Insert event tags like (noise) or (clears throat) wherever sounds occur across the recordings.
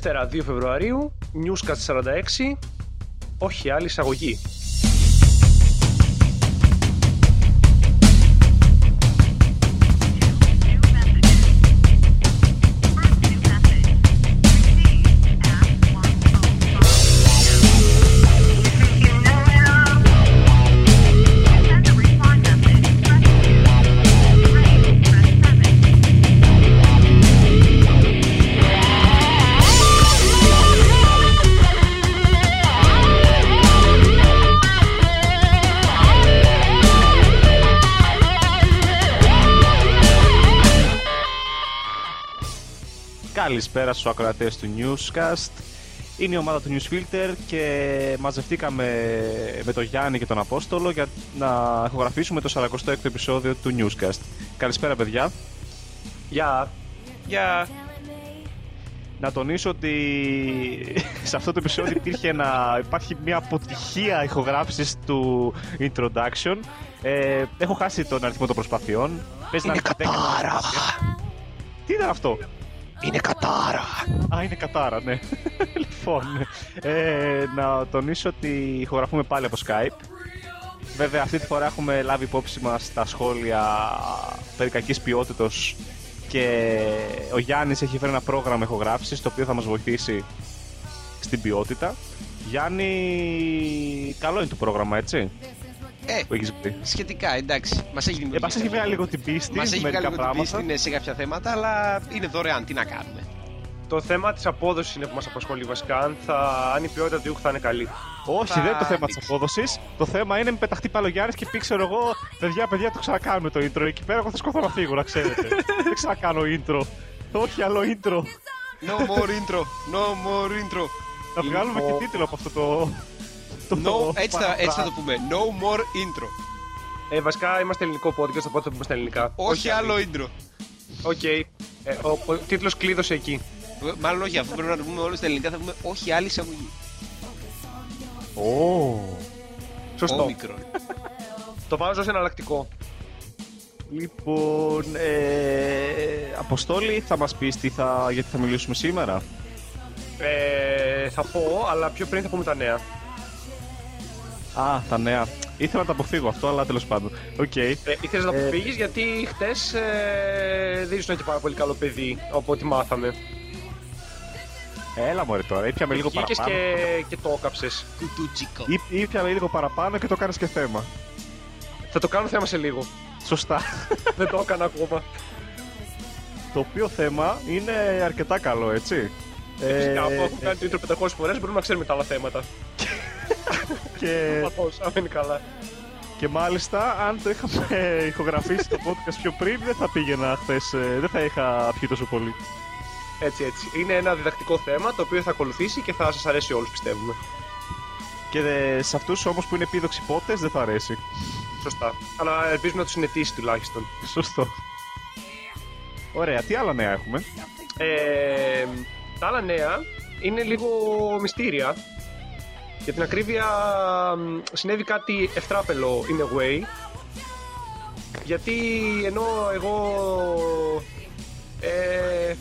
Δευτέρα 2 Φεβρουαρίου, Newscast 46, όχι άλλη εισαγωγή. Καλησπέρα στους ακροατές του Newscast. Είναι η ομάδα του Newsfilter και μαζευτήκαμε με τον Γιάννη και τον Απόστολο για να ηχογραφήσουμε το 46ο επεισόδιο του Newscast. Καλησπέρα παιδιά. Γεια. Γεια. Να τονίσω ότι σε αυτό το επεισόδιο υπήρχε ένα, υπάρχει μια αποτυχία ηχογράφησης του introduction. Ε, έχω χάσει τον αριθμό των προσπαθειών. Πες Είναι να- κατάρα. Τι ήταν αυτό; Είναι κατάρα. Α, είναι κατάρα, ναι. (laughs) λοιπόν, ε, να τονίσω ότι ηχογραφούμε πάλι από Skype. Βέβαια, αυτή τη φορά έχουμε λάβει υπόψη μας τα σχόλια περί κακής ποιότητος και ο Γιάννης έχει φέρει ένα πρόγραμμα ηχογράφησης το οποίο θα μας βοηθήσει στην ποιότητα. Γιάννη, καλό είναι το πρόγραμμα, έτσι, Ε, που έχεις βρει. σχετικά, εντάξει. Μας έχει Ε, δημιουργήσει. μας έχει βγάλει λίγο την πίστη Μας σε έχει μερικά βγάλει λίγο την πράγματα. πίστη ναι, σε κάποια θέματα, αλλά είναι δωρεάν. Τι να κάνουμε. Το θέμα της απόδοσης είναι που μας απασχολεί βασικά. Αν, θα, αν η ποιότητα του ήχου θα είναι καλή. Όχι, Θα δεν είναι το θέμα της δείξει. απόδοσης. Το θέμα είναι με πεταχτεί πάλι ο Γιάννη και πει, ξέρω εγώ, παιδιά, παιδιά, το ξανακάνουμε το intro. Εκεί πέρα εγώ θα σκοτώ να φύγω, να ξέρετε. δεν ξανακάνω intro. Όχι άλλο intro. No more intro. No more intro. Θα βγάλουμε και τίτλο από αυτό το. Το No, έτσι, θα, παραπρά- έτσι θα το πούμε. No more intro. Ε, βασικά είμαστε ελληνικό podcast, οπότε θα πούμε στα ελληνικά. Όχι άλλο intro. OK. Ε, ο, ο τίτλος κλείδωσε εκεί. Ε, Μάλλον όχι, αφού πρέπει να το πούμε όλο στα ελληνικά, θα πούμε όχι άλλη εισαγωγή. Ω. Σωστό. Όμικρον. Το βάζω σε εναλλακτικό. Λοιπόν, ε, Αποστόλη, θα μας πεις τι θα, γιατί θα μιλήσουμε σήμερα; Ε, θα πω, αλλά πιο πριν θα πούμε τα νέα. Α, τα νέα. Ήθελα να τα αποφύγω αυτό, αλλά τέλος πάντων. Οκ. Ε, ήθελες να Ε, αποφύγεις γιατί χτες ε, δεν ήσουν και πάρα πολύ καλό παιδί από ό,τι μάθαμε. Έλα μωρέ τώρα, ήπιαμε λίγο Βγήκες παραπάνω. και, και το έκαψες. Κουτσούτσικο. Ή- Ήπιαμε λίγο παραπάνω και το κάνεις και θέμα. Θα το κάνω θέμα σε λίγο. Σωστά. (laughs) δεν το έκανα ακόμα. Το οποίο θέμα είναι αρκετά καλό, έτσι. Φυσικά, αφού Ε, έχουμε κάνει το intro 500 φορές μπορούμε να ξέρουμε τα άλλα θέματα. (laughs) και, (laughs) Παθώς, αν είναι καλά. και μάλιστα, αν το είχαμε (laughs) ηχογραφήσει το podcast πιο πριν, δεν θα πήγαινα χθες, δεν θα είχα πιει τόσο πολύ. Έτσι, έτσι. Είναι ένα διδακτικό θέμα το οποίο θα ακολουθήσει και θα σας αρέσει όλους πιστεύουμε. Και δε- σε αυτούς όμως που είναι επίδοξοι πότες δεν θα αρέσει. Σωστά. Αλλά ελπίζουμε να τους συνετίσει τουλάχιστον. Σωστό. Ωραία, τι άλλα νέα έχουμε; Ε, τα άλλα νέα είναι λίγο μυστήρια. Για την ακρίβεια μ, συνέβη κάτι ευτράπελο in a way. Γιατί ενώ εγώ ε,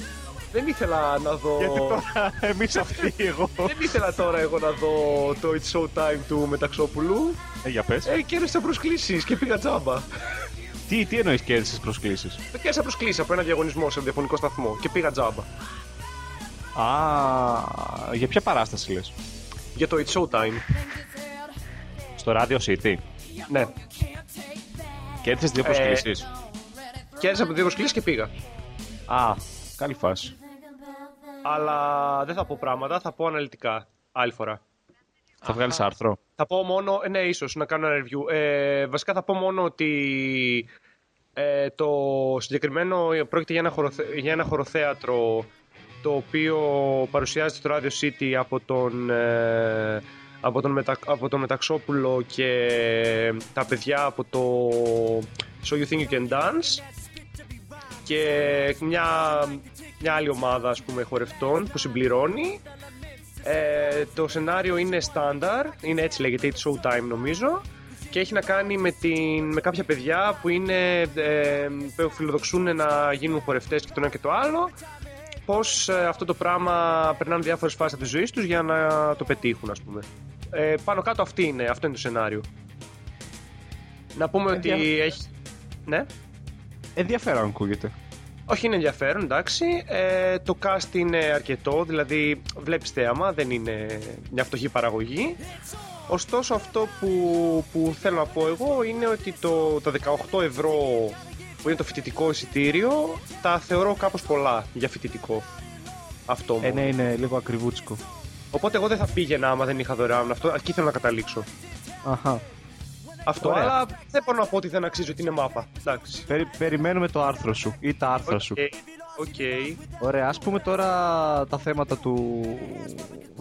δεν ήθελα να δω... Γιατί τώρα εμείς αυτοί, εγώ. Δεν ήθελα τώρα εγώ να δω το It's Showtime του Μεταξόπουλου ε, για πες. ε, κέρδισα προσκλήσεις και πήγα τζάμπα. Τι, τι εννοείς κέρδισε προσκλήσεις; Κέρδισα προσκλήσεις από ένα διαγωνισμό σε διαφωνικό σταθμό και πήγα τζάμπα. Α, για ποια παράσταση λες; Για το It's Showtime. Στο Radio City. Ναι. Κέρδισε δύο Ε, προσκλήσεις. Κέρδισα από δύο προσκλήσεις και πήγα. Α, καλή φάση. Αλλά δεν θα πω πράγματα, θα πω αναλυτικά. Άλλη φορά. Θα βγάλεις άρθρο. Θα πω μόνο, ε, ναι, ίσως να κάνω ένα review. Ε, βασικά θα πω μόνο ότι ε, το συγκεκριμένο πρόκειται για ένα, χωροθε... για ένα χωροθέατρο το οποίο παρουσιάζεται στο Radio City από τον, ε, από τον, Μετα... από τον Μεταξόπουλο και τα παιδιά από το So You Think You Can Dance και μια, μια άλλη ομάδα ας πούμε χορευτών που συμπληρώνει. Ε, το σενάριο είναι στάνταρ, είναι έτσι λέγεται, it's showtime νομίζω και έχει να κάνει με, την, με κάποια παιδιά που, είναι, ε, που φιλοδοξούν να γίνουν χορευτές και το ένα και το άλλο πώς ε, αυτό το πράγμα περνάνε διάφορες φάσεις της ζωής τους για να το πετύχουν, ας πούμε. Ε, πάνω κάτω αυτή είναι, αυτό είναι το σενάριο. Να πούμε ότι Ενδια- έχει... Ναι. Ενδιαφέρον ακούγεται. Όχι, είναι ενδιαφέρον, εντάξει. Ε, το cast είναι αρκετό, δηλαδή βλέπεις θέαμα, δεν είναι μια φτωχή παραγωγή. Ωστόσο αυτό που, που θέλω να πω εγώ είναι ότι το, τα 18 ευρώ που είναι το φοιτητικό εισιτήριο τα θεωρώ κάπως πολλά για φοιτητικό. Αυτό Ε, μόνο. ναι, είναι λίγο ακριβούτσικο. Οπότε εγώ δεν θα πήγαινα άμα δεν είχα δωρεάν αυτό, εκεί θέλω να καταλήξω. Αχα. Αυτό, Ωραία. αλλά δεν μπορώ να πω ότι δεν αξίζει ότι είναι μάπα. Εντάξει. Περι, περιμένουμε το άρθρο σου ή τα άρθρα σου. OK. OK. Ωραία, ας πούμε τώρα τα θέματα του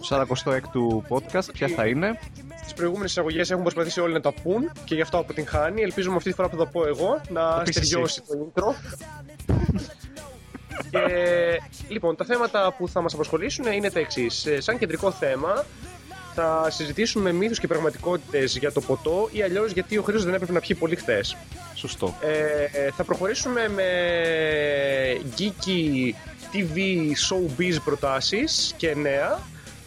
46ου podcast, ποια θα είναι. Στις προηγούμενες εισαγωγές έχουν προσπαθήσει όλοι να τα πουν και γι' αυτό αποτυγχάνει. Ελπίζουμε αυτή τη φορά που θα πω εγώ να πεις στεριώσει το intro. (laughs) και, λοιπόν, τα θέματα που θα μας απασχολήσουν είναι τα εξής. Σαν κεντρικό θέμα θα συζητήσουμε μύθους και πραγματικότητες για το ποτό ή αλλιώς γιατί ο Χρήστος δεν έπρεπε να πιει πολύ χθες. Σωστό. Ε, θα προχωρήσουμε με geeky TV showbiz προτάσεις και νέα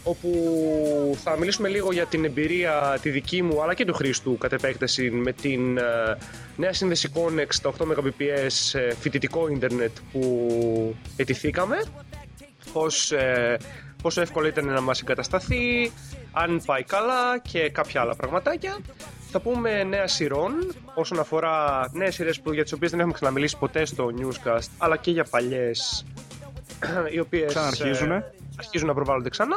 όπου θα μιλήσουμε λίγο για την εμπειρία τη δική μου αλλά και του Χρήστου κατ' επέκταση με την ε, νέα σύνδεση Connex στα 8 Mbps ε, φοιτητικό ίντερνετ που ετηθήκαμε πώς, ε, πόσο εύκολο ήταν να μας εγκατασταθεί αν πάει καλά και κάποια άλλα πραγματάκια θα πούμε νέα σειρών όσον αφορά νέες σειρές που, για τις οποίες δεν έχουμε ξαναμιλήσει ποτέ στο newscast αλλά και για παλιές (clears throat) οι οποίες Ξαναρχίζουνε. ε, αρχίζουν να προβάλλονται ξανά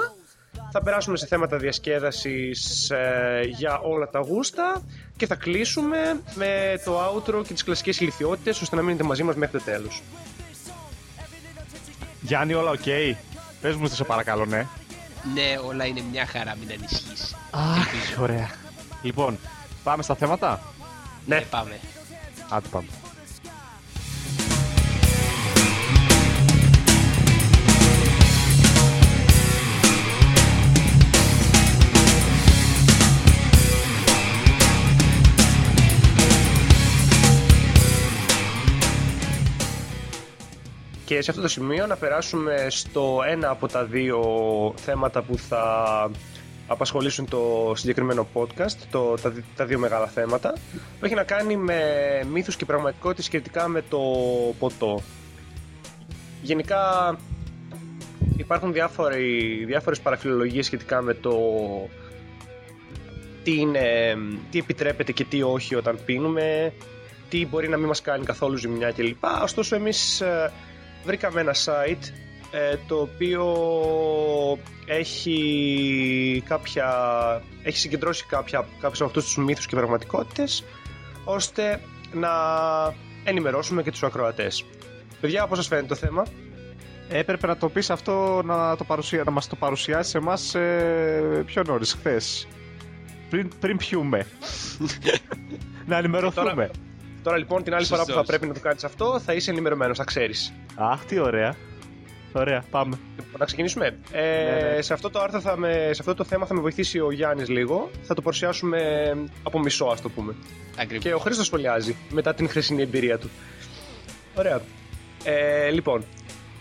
θα περάσουμε σε θέματα διασκέδασης ε, για όλα τα γούστα και θα κλείσουμε με το outro και τις κλασικές ηλικιότητες ώστε να μείνετε μαζί μας μέχρι το τέλος. Γιάννη, όλα οκ; Πες μου, σε παρακαλώ, ναι. Ναι, όλα είναι μια χαρά, μην ανησυχείς. Αχ, ωραία. Λοιπόν, πάμε στα θέματα. Ναι, Ε, πάμε. Άντε πάμε. Και σε αυτό το σημείο να περάσουμε στο ένα από τα δύο θέματα που θα απασχολήσουν το συγκεκριμένο podcast, το, τα, δι- τα δύο μεγάλα θέματα, που έχει να κάνει με μύθους και πραγματικότητες σχετικά με το ποτό. Γενικά υπάρχουν διάφοροι, διάφορες παραφιλολογίες σχετικά με το τι, είναι, τι επιτρέπεται και τι όχι όταν πίνουμε, τι μπορεί να μην μας κάνει καθόλου ζημιά κλπ. Ωστόσο εμείς ε, βρήκαμε ένα site ε, το οποίο έχει, κάποια, έχει συγκεντρώσει κάποια, κάποιους από αυτούς τους μύθους και πραγματικότητες ώστε να ενημερώσουμε και τους ακροατές. Παιδιά, πώς σας φαίνεται το θέμα; Έπρεπε να το πεις αυτό, να, το παρουσια... να μας το παρουσιάσεις σε εμάς ε, πιο νωρίς, χθες. Πριν, πριν πιούμε. (laughs) να ενημερωθούμε. Τώρα- Τώρα λοιπόν την άλλη φορά που θα Σωστός. πρέπει να το κάνεις αυτό θα είσαι ενημερωμένος, θα ξέρεις. Αχ, τι ωραία. Ωραία, πάμε. Λοιπόν, να ξεκινήσουμε. Ε, Ναι, ναι. Σε, αυτό το άρθρο θα με, σε αυτό το θέμα θα με βοηθήσει ο Γιάννης λίγο. Θα το παρουσιάσουμε από μισό, ας το πούμε. Ακριβώς. Και ο Χρήστος σχολιάζει μετά την χρυσή εμπειρία του. Ωραία. Ε, λοιπόν,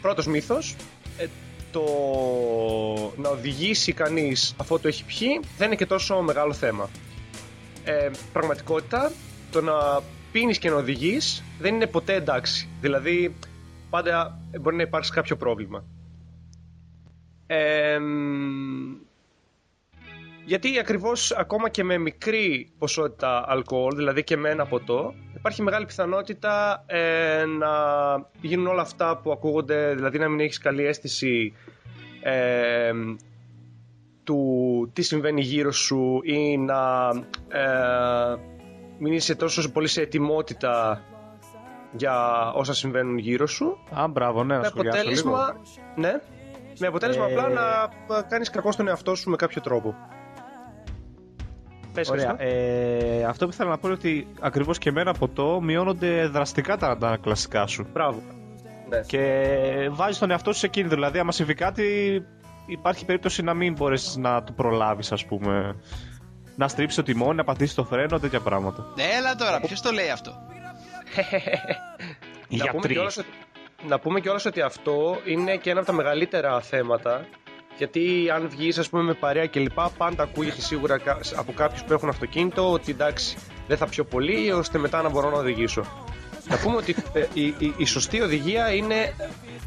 πρώτος μύθος. Ε, το να οδηγήσει κανείς αφού το έχει πιει δεν είναι και τόσο μεγάλο θέμα. Ε, πραγματικότητα, το να πίνεις και να οδηγείς δεν είναι ποτέ εντάξει. Δηλαδή, πάντα μπορεί να υπάρξει κάποιο πρόβλημα. Ε, μ, γιατί ακριβώς ακόμα και με μικρή ποσότητα αλκοόλ, δηλαδή και με ένα ποτό, υπάρχει μεγάλη πιθανότητα ε, να γίνουν όλα αυτά που ακούγονται, δηλαδή να μην έχεις καλή αίσθηση ε, του τι συμβαίνει γύρω σου ή να ε, μην είσαι τόσο πολύ σε ετοιμότητα για όσα συμβαίνουν γύρω σου. Α, μπράβο, ναι, να Με σχολιάσω λίγο. αποτέλεσμα, ναι, με αποτέλεσμα Ε, απλά να κάνεις κακό στον εαυτό σου με κάποιο τρόπο. Πες, Ωραία. Χρήστο. Ε, αυτό που ήθελα να πω είναι ότι ακριβώς και με ένα ποτό μειώνονται δραστικά τα, τα κλασικά σου. Μπράβο. Ναι. Και βάζεις τον εαυτό σου σε κίνδυνο. Δηλαδή, άμα συμβεί κάτι, υπάρχει περίπτωση να μην μπορέσεις να το προλάβεις, ας πούμε. Να στρίψει το τιμόνι, να πατήσει το φρένο, τέτοια πράγματα. Ναι, έλα τώρα, ποιος το λέει αυτό; (laughs) Να πούμε γιατροί. κιόλας ότι να πούμε κιόλας ότι αυτό είναι και ένα από τα μεγαλύτερα θέματα γιατί αν βγεις, ας πούμε, με παρέα κλπ., πάντα ακούγεται σίγουρα κα- από κάποιους που έχουν αυτοκίνητο ότι εντάξει, δεν θα πιω πολύ, ώστε μετά να μπορώ να οδηγήσω. Να πούμε ότι ε, η, η, η σωστή οδηγία είναι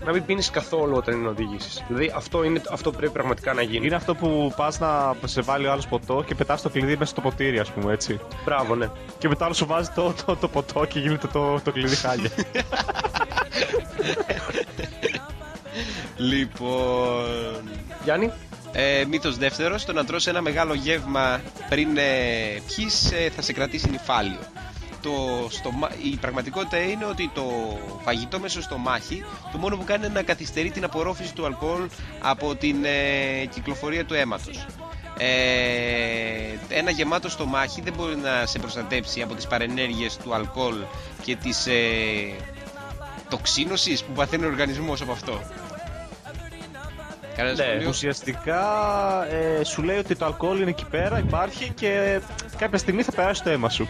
να μην πίνεις καθόλου όταν είναι οδηγήσει. Δηλαδή αυτό, είναι, αυτό πρέπει πραγματικά να γίνει. Είναι αυτό που πας να σε βάλει ο άλλος ποτό και πετάς το κλειδί μέσα στο ποτήρι, ας πούμε έτσι. Μπράβο, ναι. Και μετά άλλο σου βάζει το, το, το ποτό και γίνεται το, το κλειδί χάλια. Λοιπόν. Γιάννη, Ε, Μύθος δεύτερος, το να τρώσει ένα μεγάλο γεύμα πριν ε, πιείς, ε, θα σε κρατήσει νυφάλιο. Το στομα... Η πραγματικότητα είναι ότι το φαγητό μέσα στο μάχη το μόνο που κάνει είναι να καθυστερεί την απορρόφηση του αλκοόλ από την ε, κυκλοφορία του αίματος. Ε, ένα γεμάτο στομάχι δεν μπορεί να σε προστατέψει από τις παρενέργειες του αλκοόλ και της ε, τοξίνωσης που παθαίνει ο οργανισμός από αυτό. Κανένας Ναι, σχόλιο; Ουσιαστικά ε, σου λέει ότι το αλκοόλ είναι εκεί πέρα, υπάρχει και κάποια στιγμή θα περάσει το αίμα σου.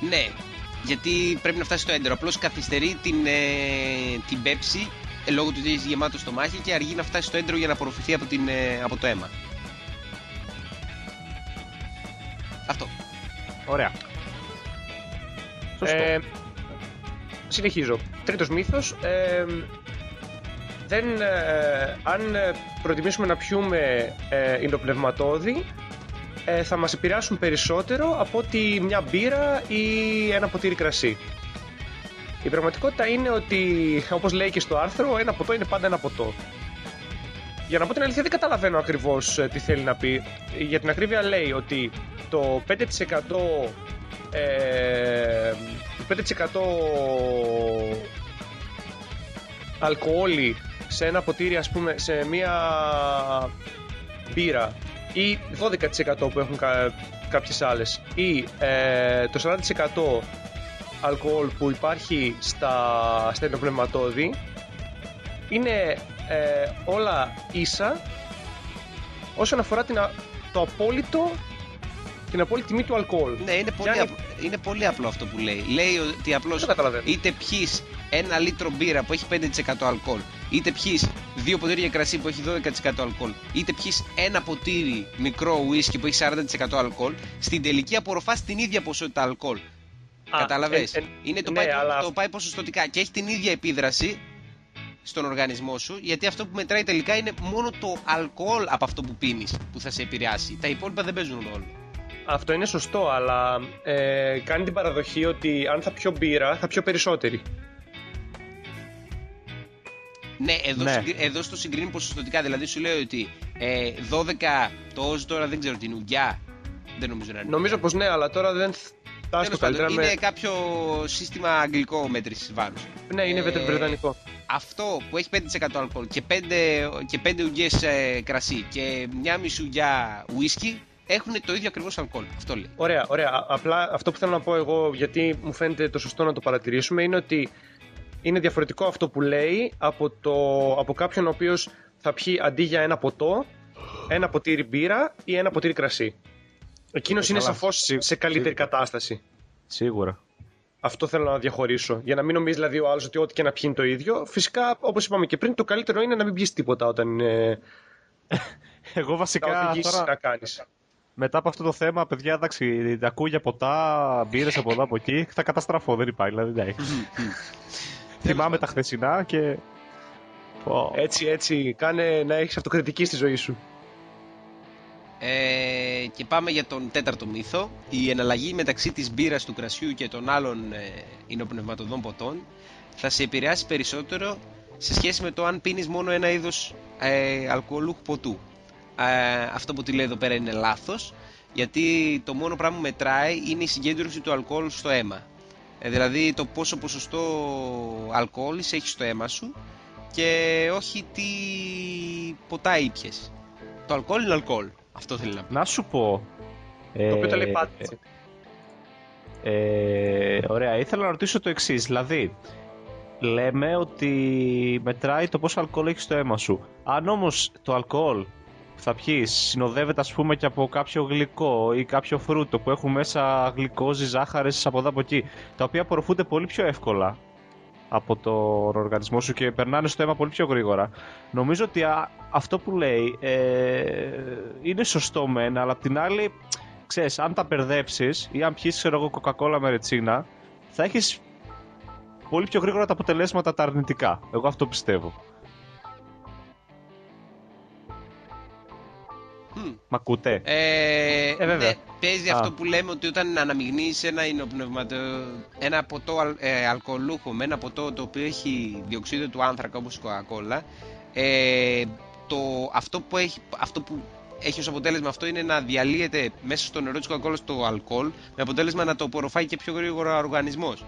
Ναι, γιατί πρέπει να φτάσει στο έντερο. Απλώς καθυστερεί την, ε, την πέψη ε, λόγω του ότι έχει γεμάτο στο μάχη και αργεί να φτάσει στο έντερο για να απορροφηθεί από, την, ε, από το αίμα. Αυτό. Ωραία. Σωστό. Ε, συνεχίζω. Τρίτος μύθος. Ε, δεν, ε, αν ε, προτιμήσουμε να πιούμε ε, υνοπνευματόδη, ε, θα μας επηρεάσουν περισσότερο από ότι μια μπύρα ή ένα ποτήρι κρασί. Η πραγματικότητα είναι ότι, όπως λέει και στο άρθρο, ένα ποτό είναι πάντα ένα ποτό. Για να πω την αλήθεια δεν καταλαβαίνω ακριβώς ε, τι θέλει να πει. Για την ακρίβεια λέει ότι το 5% ε, 5% αλκοόλι σε ένα ποτήρι ας πούμε σε μια μπύρα ή 12% που έχουν κα, κάποιες άλλες ή ε, το 40% αλκοόλ που υπάρχει στα, στα ενοπνευματόδη είναι ε, όλα ίσα όσον αφορά την, α- το απόλυτο την απόλυτη τιμή του αλκοόλ. Ναι, είναι πολύ, Γιάννη. απλό, είναι πολύ απλό αυτό που λέει. Λέει ότι απλώς Δεν καταλαβαίνω. είτε πιεις ένα λίτρο μπύρα που έχει 5% αλκοόλ, είτε πιεις δύο ποτήρια κρασί που έχει 12% αλκοόλ, είτε πιεις ένα ποτήρι μικρό ουίσκι που έχει 40% αλκοόλ, στην τελική απορροφά την ίδια ποσότητα αλκοόλ. Α, Καταλαβες; ε, ε, είναι το, ναι, πάει, αλλά- το πάει ποσοστοτικά και έχει την ίδια επίδραση στον οργανισμό σου, γιατί αυτό που μετράει τελικά είναι μόνο το αλκοόλ από αυτό που πίνεις που θα σε επηρεάσει. Τα υπόλοιπα δεν παίζουν ρόλο. Αυτό είναι σωστό, αλλά ε, κάνει την παραδοχή ότι αν θα πιω μπύρα, θα πιω περισσότερη. Ναι, εδώ, Ναι. συγκρι- εδώ στο συγκρίνει ποσοστοτικά. Δηλαδή σου λέει ότι ε, 12 το όζ τώρα δεν ξέρω την ουγγιά. Δεν νομίζω να είναι. Νομίζω πως ναι, αλλά τώρα δεν φτάσει Τέλος το πάντων, καλύτερα είναι με... κάποιο σύστημα αγγλικό μέτρησης βάρους. Ναι, είναι Ε, βρετανικό. Αυτό που έχει 5% αλκοόλ και 5, και 5 ουγγιές ε, κρασί και μια μισή ουγγιά ουίσκι έχουν το ίδιο ακριβώς αλκοόλ. Αυτό λέει. Ωραία, ωραία. Α- Απλά αυτό που θέλω να πω εγώ, γιατί μου φαίνεται το σωστό να το παρατηρήσουμε, είναι ότι είναι διαφορετικό αυτό που λέει από, το, από κάποιον ο οποίος θα πιει αντί για ένα ποτό, ένα ποτήρι μπύρα ή ένα ποτήρι κρασί. Εκείνος Ε, είναι καλά, σαφώς σί- σε καλύτερη σίγουρα. κατάσταση. Σίγουρα. Αυτό θέλω να διαχωρίσω. Για να μην νομίζεις δηλαδή ο άλλος ότι ό,τι και να πιει είναι το ίδιο. Φυσικά, όπως είπαμε και πριν, το καλύτερο είναι να μην πιεις τίποτα όταν είναι. (laughs) Εγώ να βασικά οδηγήσεις τώρα, να κάνεις. μετά από αυτό το θέμα, παιδιά, εντάξει, τα ακούω για ποτά, μπύρες από εδώ από εκεί, θα καταστραφώ, δεν υπάρχει. Δηλαδή, ναι. Θυμάμαι τα χθεσινά και. Πω. Έτσι, έτσι. Κάνε να έχεις αυτοκριτική στη ζωή σου. Ε, και πάμε για τον τέταρτο μύθο. Η εναλλαγή μεταξύ της μπύρας του κρασιού και των άλλων ε, υνοπνευματοδών ποτών θα σε επηρεάσει περισσότερο σε σχέση με το αν πίνεις μόνο ένα είδος ε, αλκοολούχου ποτού. Ε, αυτό που τη λέει εδώ πέρα είναι λάθος, γιατί το μόνο πράγμα που μετράει είναι η συγκέντρωση του αλκοόλ στο αίμα. Ε, δηλαδή το πόσο ποσοστό αλκοόλ έχεις στο αίμα σου και όχι τι ποτά ήπιες. Το αλκοόλ είναι αλκοόλ. Αυτό θέλει να πει. Να σου πω. Το οποίο το λέει ε, πάτησε. Ε, ωραία, ήθελα να ρωτήσω το εξής. Δηλαδή, λέμε ότι μετράει το πόσο αλκοόλ έχεις στο αίμα σου. Αν όμως το αλκοόλ που θα πιεις συνοδεύεται, ας πούμε, και από κάποιο γλυκό ή κάποιο φρούτο που έχουν μέσα γλυκόζη, ζάχαρες από εδώ από εκεί, τα οποία απορροφούνται πολύ πιο εύκολα. από τον οργανισμό σου και περνάνε στο αίμα πολύ πιο γρήγορα. Νομίζω ότι αυτό που λέει ε, είναι σωστό μεν, αλλά απ' την άλλη, ξέρεις, αν τα μπερδέψεις ή αν πιεις, ξέρω εγώ, κοκακόλα με ρετσίνα, θα έχεις πολύ πιο γρήγορα τα αποτελέσματα τα αρνητικά. Εγώ αυτό πιστεύω. Μ' ακούτε; Ε, ε βέβαια. Ναι, παίζει αυτό που λέμε ότι όταν αναμειγνύεις ένα υνοπνευματο... ένα ποτό ε, αλκοολούχο με ένα ποτό το οποίο έχει διοξείδιο του άνθρακα όπως η Coca-Cola ε, το, αυτό, που έχει, αυτό που έχει ως αποτέλεσμα αυτό είναι να διαλύεται μέσα στο νερό της Coca-Cola το αλκοόλ με αποτέλεσμα να το απορροφάει και πιο γρήγορα ο οργανισμός.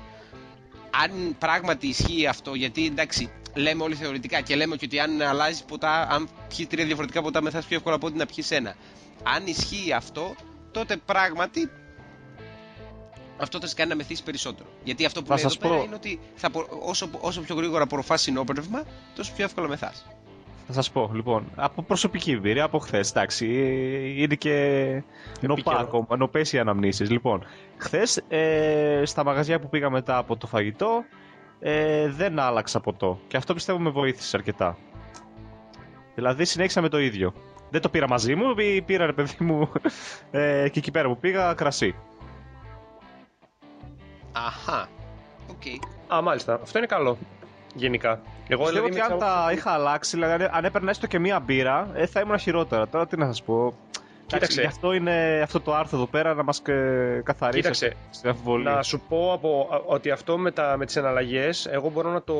Αν πράγματι ισχύει αυτό, γιατί εντάξει, λέμε όλοι θεωρητικά και λέμε και ότι αν αλλάζεις ποτά, αν πιεις τρία διαφορετικά ποτά, μεθά πιο εύκολα από ότι να πιεις ένα. Αν ισχύει αυτό, τότε πράγματι αυτό θα σε κάνει να μεθύσεις περισσότερο. Γιατί αυτό που λέει εδώ πέρα είναι ότι θα, όσο, όσο πιο γρήγορα απορροφάς συνόπνευμα, τόσο πιο εύκολα μεθάς. Θα σας πω, λοιπόν, από προσωπική εμπειρία, από χθες, εντάξει, είναι και νωπά ακόμα, νωπές οι αναμνήσεις. Λοιπόν, χθες ε, στα μαγαζιά που πήγα μετά από το φαγητό, ε, δεν άλλαξα ποτό. Και αυτό πιστεύω με βοήθησε αρκετά. Δηλαδή συνέχισα με το ίδιο. Δεν το πήρα μαζί μου, πήρα ρε παιδί μου (laughs) ε, και εκεί πέρα που πήγα κρασί. Αχα. OK. Okay. Α, μάλιστα. Αυτό είναι καλό. Γενικά. Εγώ Πιστεύω δηλαδή, ότι αν τα είχα αλλάξει, δηλαδή αν έπαιρνα έστω και μία μπύρα, ε, θα ήμουν χειρότερα. Τώρα τι να σας πω. Κοίταξε. Γι' αυτό είναι αυτό το άρθρο εδώ πέρα να μας καθαρίσει Κοίταξε, Να σου πω από, ότι αυτό με, τα, με τις εναλλαγές, εγώ μπορώ να το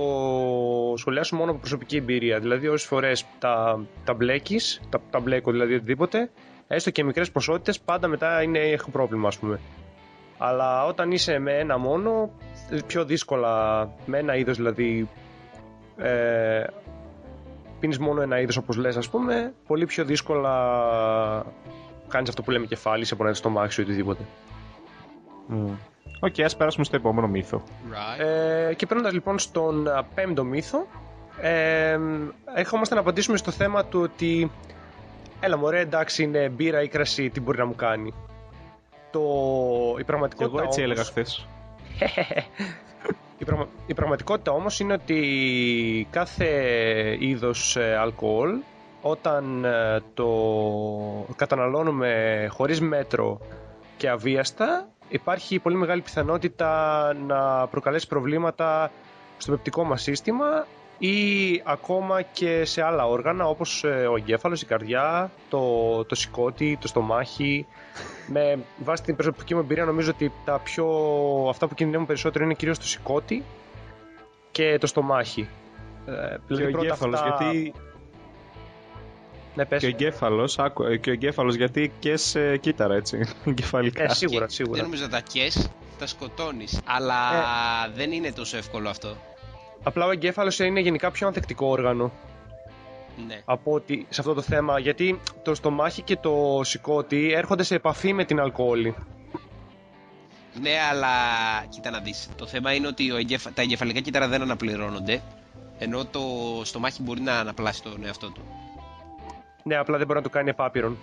σχολιάσω μόνο από προσωπική εμπειρία. Δηλαδή, όσες φορές τα, τα μπλέκεις, τα, τα μπλέκω δηλαδή οτιδήποτε, έστω και μικρές ποσότητες, πάντα μετά είναι, έχω πρόβλημα, ας πούμε. Αλλά όταν είσαι με ένα μόνο, πιο δύσκολα, με ένα είδος δηλαδή. Ε, πίνεις μόνο ένα είδος όπως λες ας πούμε πολύ πιο δύσκολα κάνεις αυτό που λέμε κεφάλι σε πονάει στο max ή οτιδήποτε OK, mm. ας περάσουμε στο επόμενο μύθο right. ε, και περνώντας λοιπόν στον πέμπτο μύθο ε, ερχόμαστε να απαντήσουμε στο θέμα του ότι έλα μωρέ εντάξει είναι μπύρα ή κρασί τι μπορεί να μου κάνει το, η πραγματικότητα Εγώ έτσι έλεγα χθες. (laughs) Η, η πραγματικότητα όμως είναι ότι κάθε είδος ε, αλκοόλ όταν ε, το καταναλώνουμε χωρίς μέτρο και αβίαστα υπάρχει πολύ μεγάλη πιθανότητα να προκαλέσει προβλήματα στο πεπτικό μας σύστημα ή ακόμα και σε άλλα όργανα όπως ε, ο εγκέφαλος, η καρδιά, το, το σηκώτη, το στομάχι. Με βάση την προσωπική μου εμπειρία νομίζω ότι τα πιο, αυτά που κινδυνεύουν περισσότερο είναι κυρίως το σηκώτη και το στομάχι. Ε, δηλαδή και ο εγκέφαλος αυτά... γιατί... Ναι, πες. Και ο εγκέφαλος, άκου, ε, και ο εγκέφαλος γιατί και σε κύτταρα έτσι, (laughs) εγκεφαλικά. Ε, σίγουρα, σίγουρα. Δεν νομίζω τα κες, τα σκοτώνεις, αλλά ε. δεν είναι τόσο εύκολο αυτό. Απλά ο εγκέφαλος είναι γενικά πιο ανθεκτικό όργανο. Ναι. Από ότι σε αυτό το θέμα. Γιατί το στομάχι και το σηκώτη έρχονται σε επαφή με την αλκοόλη. Ναι, αλλά κοίτα να δεις. Το θέμα είναι ότι ο τα εγκεφαλικά κύτταρα δεν αναπληρώνονται. Ενώ το στομάχι μπορεί να αναπλάσει τον εαυτό του. Ναι, απλά δεν μπορεί να το κάνει επάπειρον.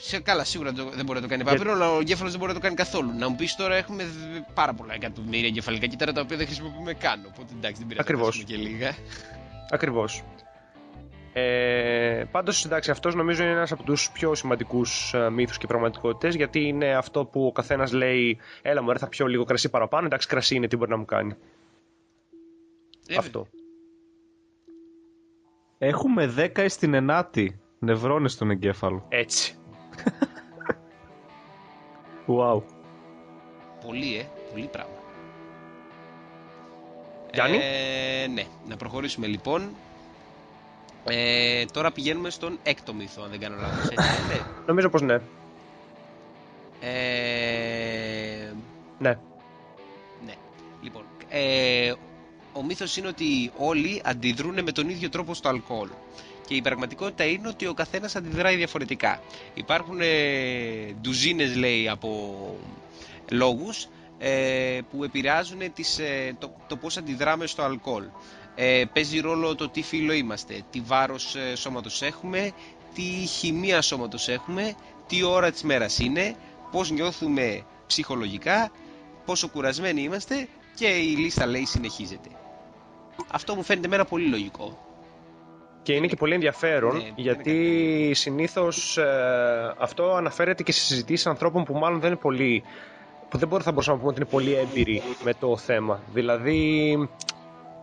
Σε, καλά, σίγουρα δεν μπορεί να το κάνει επάπειρο, αλλά ο εγκέφαλο δεν μπορεί να το κάνει καθόλου. Να μου πεις τώρα έχουμε πάρα πολλά εκατομμύρια εγκεφαλικά κύτταρα τα οποία δεν χρησιμοποιούμε καν. Οπότε εντάξει, δεν πειράζει Ακριβώς. και λίγα. Ακριβώς. Ε, Πάντως, εντάξει, αυτός νομίζω είναι ένας από τους πιο σημαντικούς ε, μύθους και πραγματικότητες, γιατί είναι αυτό που ο καθένας λέει: Έλα, μου θα πιω λίγο κρασί παραπάνω. Εντάξει, κρασί είναι, τι μπορεί να μου κάνει. Ε, αυτό. Έχουμε 10 στην ενάτη νευρώνες στον εγκέφαλο. Έτσι. (laughs) wow. Πολύ, ε. Πολύ πράγμα. Γιάννη; Ε, ναι. Να προχωρήσουμε λοιπόν. Ε, τώρα πηγαίνουμε στον έκτο μύθο, αν δεν κάνω λάθος. Έτσι, ναι. (laughs) Νομίζω πως ναι. Ε... Ναι. Ναι. Λοιπόν, ε, ο μύθος είναι ότι όλοι αντιδρούν με τον ίδιο τρόπο στο αλκοόλ. Και η πραγματικότητα είναι ότι ο καθένας αντιδράει διαφορετικά. Υπάρχουν ε, ντουζίνες λέει από λόγους ε, που επηρεάζουν τις, ε, το, το πώς αντιδράμε στο αλκοόλ. Ε, παίζει ρόλο το τι φύλλο είμαστε, τι βάρος ε, σώματος έχουμε, τι χημεία σώματος έχουμε, τι ώρα της μέρας είναι, πώς νιώθουμε ψυχολογικά, πόσο κουρασμένοι είμαστε και η λίστα λέει συνεχίζεται. Αυτό μου φαίνεται εμένα πολύ λογικό. Και είναι και πολύ ενδιαφέρον, Ναι, είναι γιατί συνήθως ε, αυτό αναφέρεται και σε συζητήσεις ανθρώπων που μάλλον δεν είναι πολύ... που δεν μπορεί, θα μπορούσαμε να πούμε ότι είναι πολύ έμπειροι με το θέμα. Δηλαδή,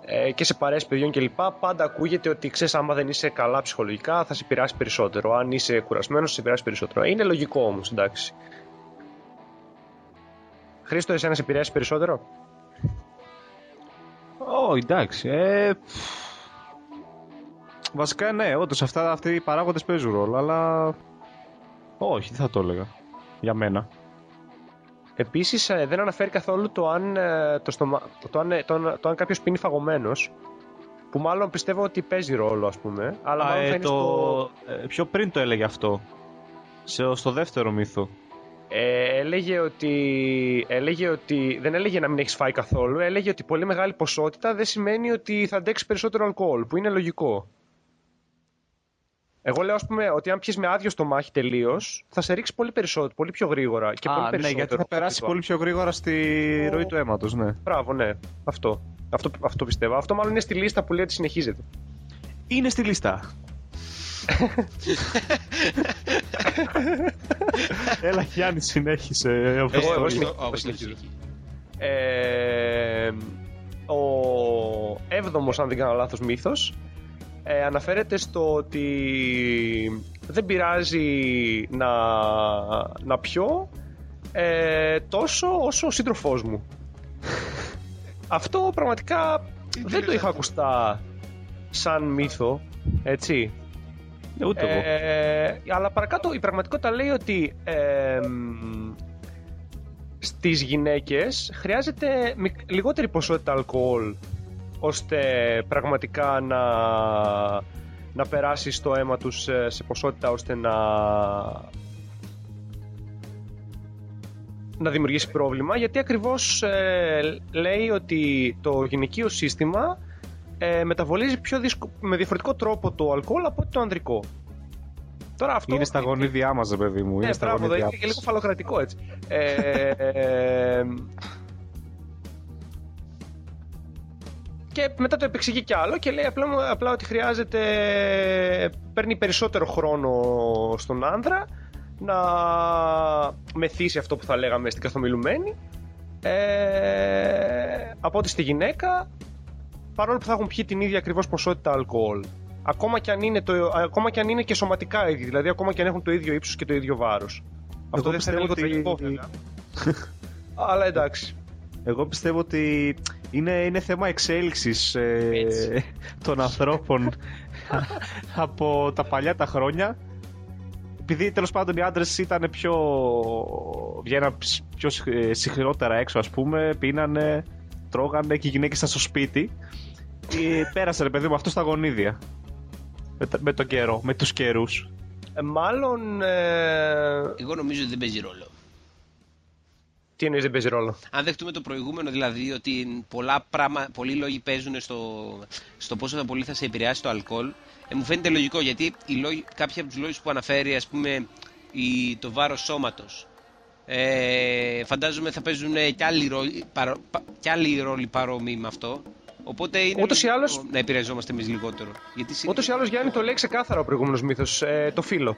ε, και σε παρέες παιδιών κλπ. Πάντα ακούγεται ότι ξέρεις, άμα δεν είσαι καλά ψυχολογικά, θα σε επηρεάσει περισσότερο. Αν είσαι κουρασμένος, θα σε επηρεάσει περισσότερο. Είναι λογικό όμως, εντάξει. Χρήστο, εσένα σε επηρεάσει περισσότερο; Ω, εντάξει. Ε, πφ. Βασικά ναι, όντως αυτοί οι παράγοντες παίζουν ρόλο, αλλά. Όχι, δεν θα το έλεγα. Για μένα. Επίσης, δεν αναφέρει καθόλου το αν, ε, το στομα... το αν, ε, το, αν- το αν κάποιος πίνει φαγωμένος. Που μάλλον πιστεύω ότι παίζει ρόλο, ας πούμε. Αλλά Α, μάλλον ε, θα είναι το... στο. ε, πιο πριν το έλεγε αυτό. Σε, στο δεύτερο μύθο. Ε, έλεγε ότι, έλεγε ότι. Δεν έλεγε να μην έχεις φάει καθόλου. Έλεγε ότι πολύ μεγάλη ποσότητα δεν σημαίνει ότι θα αντέξεις περισσότερο αλκοόλ. Που είναι λογικό. Εγώ λέω, ας πούμε, ότι αν πιεις με άδειο στομάχι τελείως, θα σε ρίξει πολύ περισσότερο, πολύ πιο γρήγορα. Και πολύ Α, ναι, περισσότερο. γιατί θα από περάσει το πολύ πιο γρήγορα στη Το- ροή του αίματος, ναι. Μπράβο, ναι. Αυτό. Αυτό, αυτό πιστεύω. Αυτό μάλλον είναι στη λίστα που λέει ότι συνεχίζεται. Είναι στη λίστα. (laughs) Έλα, Γιάννη, συνέχισε. Εγώ- εγώ Ε, συνεχίζω, όπως συνεχίζω. συνεχίζει. Ε, ο έβδομος, αν δεν κάνω λάθος, μύθος ε, αναφέρεται στο ότι δεν πειράζει να, να πιω ε, τόσο όσο ο σύντροφός μου. Αυτό πραγματικά δεν το είχα ακουστά σαν μύθο, έτσι. Ναι, ούτε εγώ. Ε, αλλά παρακάτω η πραγματικότητα λέει ότι ε, μ, στις γυναίκες χρειάζεται μικ- λιγότερη ποσότητα αλκοόλ ώστε πραγματικά να, να περάσει στο αίμα τους σε, σε ποσότητα ώστε να να δημιουργήσει πρόβλημα γιατί ακριβώς ε, λέει ότι το γυναικείο σύστημα ε, μεταβολίζει πιο δυσκο- με διαφορετικό τρόπο το αλκοόλ από ότι το ανδρικό. Τώρα αυτό Είναι στα γονίδια μας, ρε παιδί μου. ναι, Είναι στα μπράβο, γονίδια είναι και λίγο μας. φαλοκρατικό έτσι. Ε, (laughs) και μετά το επεξηγεί κι άλλο και λέει απλά, απλά ότι χρειάζεται, παίρνει περισσότερο χρόνο στον άνδρα να μεθύσει αυτό που θα λέγαμε στην καθομιλουμένη ε, από ότι στη γυναίκα παρόλο που θα έχουν πιει την ίδια ακριβώς ποσότητα αλκοόλ. Ακόμα και, αν είναι το, ακόμα και αν είναι και σωματικά ίδιοι, δηλαδή ακόμα και αν έχουν το ίδιο ύψος και το ίδιο βάρος. Αυτό δεν θα είναι λίγο πιστεύω τραγικό ότι- βέβαια. Αλλά εντάξει. Εγώ πιστεύω ότι είναι, είναι θέμα εξέλιξης ε, Έτσι. των ανθρώπων από τα παλιά τα χρόνια. Επειδή τέλος πάντων οι άντρες ήταν πιο... βγαίναν ψ- πιο συ- ε, συχνότερα έξω ας πούμε, πίνανε, τρώγανε και οι γυναίκες ήταν στο σπίτι. Και πέρασε ρε παιδί μου αυτό στα γονίδια. Με, τα- με τον καιρό, με τους καιρούς. Ε, μάλλον. Ε, Εγώ νομίζω ότι δεν παίζει ρόλο. Τι εννοείς δεν παίζει ρόλο; Αν δεχτούμε το προηγούμενο, δηλαδή ότι πολλά πράγμα, πολλοί λόγοι παίζουν στο, στο πόσο θα πολύ θα σε επηρεάσει το αλκοόλ, ε, μου φαίνεται λογικό γιατί οι λόγοι, κάποιοι από τους λόγους που αναφέρει, ας πούμε, η, το βάρος σώματος, ε, φαντάζομαι θα παίζουν κι άλλοι, ρόλοι, παρο, πα- κι άλλοι ρόλοι παρόμοιοι με αυτό. Οπότε είναι Ούτως ή λογικό άλλως- να επηρεαζόμαστε εμείς λιγότερο. Γιατί Ούτως ή άλλως Γιάννη το λέει ξεκάθαρα ο προηγούμενος μύθος. Ε, το φίλο.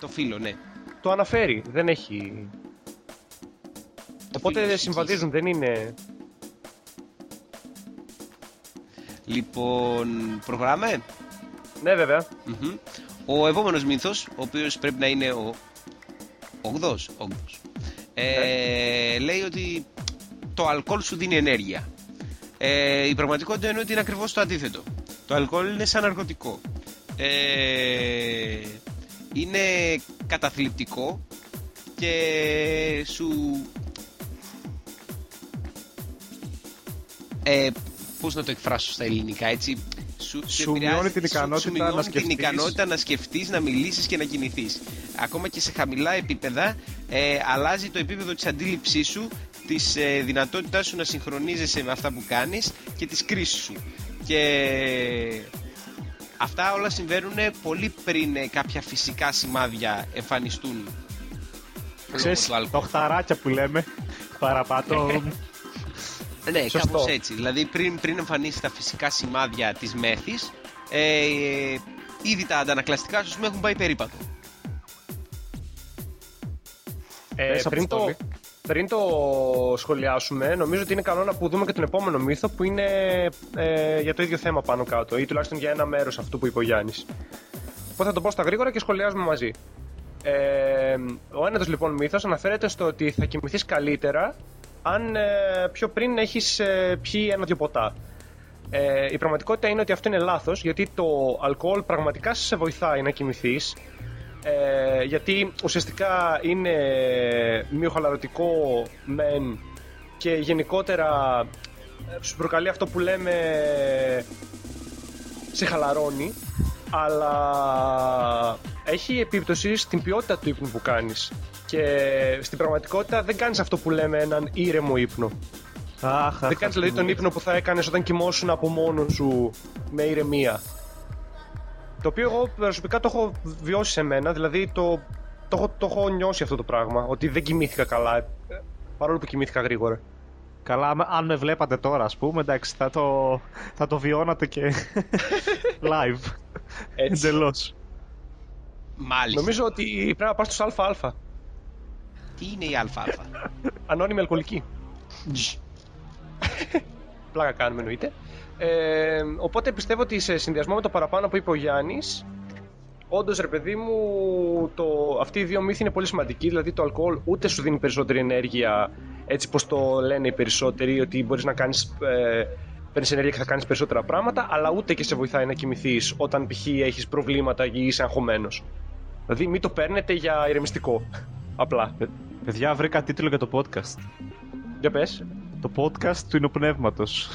Το φίλο, ναι. Το αναφέρει. Δεν έχει. Οπότε φίλο συμβαδίζουν, δεν είναι. Λοιπόν, προχωράμε; Ναι, βέβαια. Μμμ. Ο επόμενος μύθος, ο οποίος πρέπει να είναι ο 8ος, όγδος, ε, λέει ότι το αλκοόλ σου δίνει ενέργεια. Ε, η πραγματικότητα είναι ότι είναι ακριβώς το αντίθετο. Το αλκοόλ είναι σαν ναρκωτικό. Ε, είναι καταθλιπτικό και σου... Ε, πώς να το εκφράσω στα ελληνικά, έτσι... Σου, Σου επηρεάζει- μειώνει την σου- ικανότητα σου μειώνει να την σκεφτείς. ικανότητα να σκεφτείς, να μιλήσεις και να κινηθείς. Ακόμα και σε χαμηλά επίπεδα ε, αλλάζει το επίπεδο της αντίληψής σου, της ε, δυνατότητάς σου να συγχρονίζεσαι με αυτά που κάνεις και της κρίσης σου. Και αυτά όλα συμβαίνουν πολύ πριν ε, κάποια φυσικά σημάδια εμφανιστούν. λόγω Ξέρεις, του τα αλκοόλ. οχταράκια που λέμε, παραπάτω. (laughs) Ναι, Σωστό. κάπως έτσι. Δηλαδή πριν, πριν εμφανίσει τα φυσικά σημάδια της μέθης, ε, ήδη τα αντανακλαστικά σου έχουν πάει περίπατο. Ε, Πες, πριν, το, Αποστόλη. πριν το σχολιάσουμε, νομίζω ότι είναι καλό να που δούμε και τον επόμενο μύθο που είναι ε, για το ίδιο θέμα πάνω κάτω ή τουλάχιστον για ένα μέρος αυτού που είπε ο Γιάννης. Οπότε θα το πω στα γρήγορα και σχολιάζουμε μαζί. Ε, ο ένατος λοιπόν μύθος αναφέρεται στο ότι θα κοιμηθείς καλύτερα αν ε, πιο πριν έχεις ε, πιει ένα-δυο ποτά. Ε, η πραγματικότητα είναι ότι αυτό είναι λάθος γιατί το αλκοόλ πραγματικά σε βοηθάει να κοιμηθείς ε, γιατί ουσιαστικά είναι μειοχαλαρωτικό μεν και γενικότερα ε, σου προκαλεί αυτό που λέμε σε χαλαρώνει αλλά έχει επίπτωση στην ποιότητα του ύπνου που κάνεις και στην πραγματικότητα δεν κάνεις αυτό που λέμε έναν ήρεμο ύπνο Αχ, δεν κάνεις δηλαδή τον ύπνο που θα έκανες όταν κοιμόσουν από μόνος σου με ηρεμία το οποίο εγώ προσωπικά το έχω βιώσει σε μένα, δηλαδή το, το, έχω, το έχω νιώσει αυτό το πράγμα, ότι δεν κοιμήθηκα καλά, ε, παρόλο που κοιμήθηκα γρήγορα. Καλά, άμα- αν με βλέπατε τώρα, ας πούμε, εντάξει, θα το, θα το βιώνατε και (laughs) live. Έτσι. Εντελώς. Μάλιστα. Νομίζω ότι πρέπει να πας στους ΑΑ, Τι είναι η ΑΑ. (laughs) ανώνυμη αλκοολική. (laughs) Πλάκα κάνουμε εννοείται. Ε, οπότε πιστεύω ότι σε συνδυασμό με το παραπάνω που είπε ο Γιάννης, όντως ρε παιδί μου, το, αυτοί οι δύο μύθοι είναι πολύ σημαντικοί. Δηλαδή το αλκοόλ ούτε σου δίνει περισσότερη ενέργεια, έτσι πως το λένε οι περισσότεροι, ότι μπορείς να κάνεις. Ε, παίρνεις ενέργεια και θα κάνεις περισσότερα πράγματα, αλλά ούτε και σε βοηθάει να κοιμηθείς όταν π.χ. έχεις προβλήματα ή είσαι αγχωμένος. Δηλαδή μην το παίρνετε για ηρεμιστικό. Απλά. Παιδιά, βρήκα τίτλο για το podcast. Για πες. Το podcast του Ινοπνεύματος.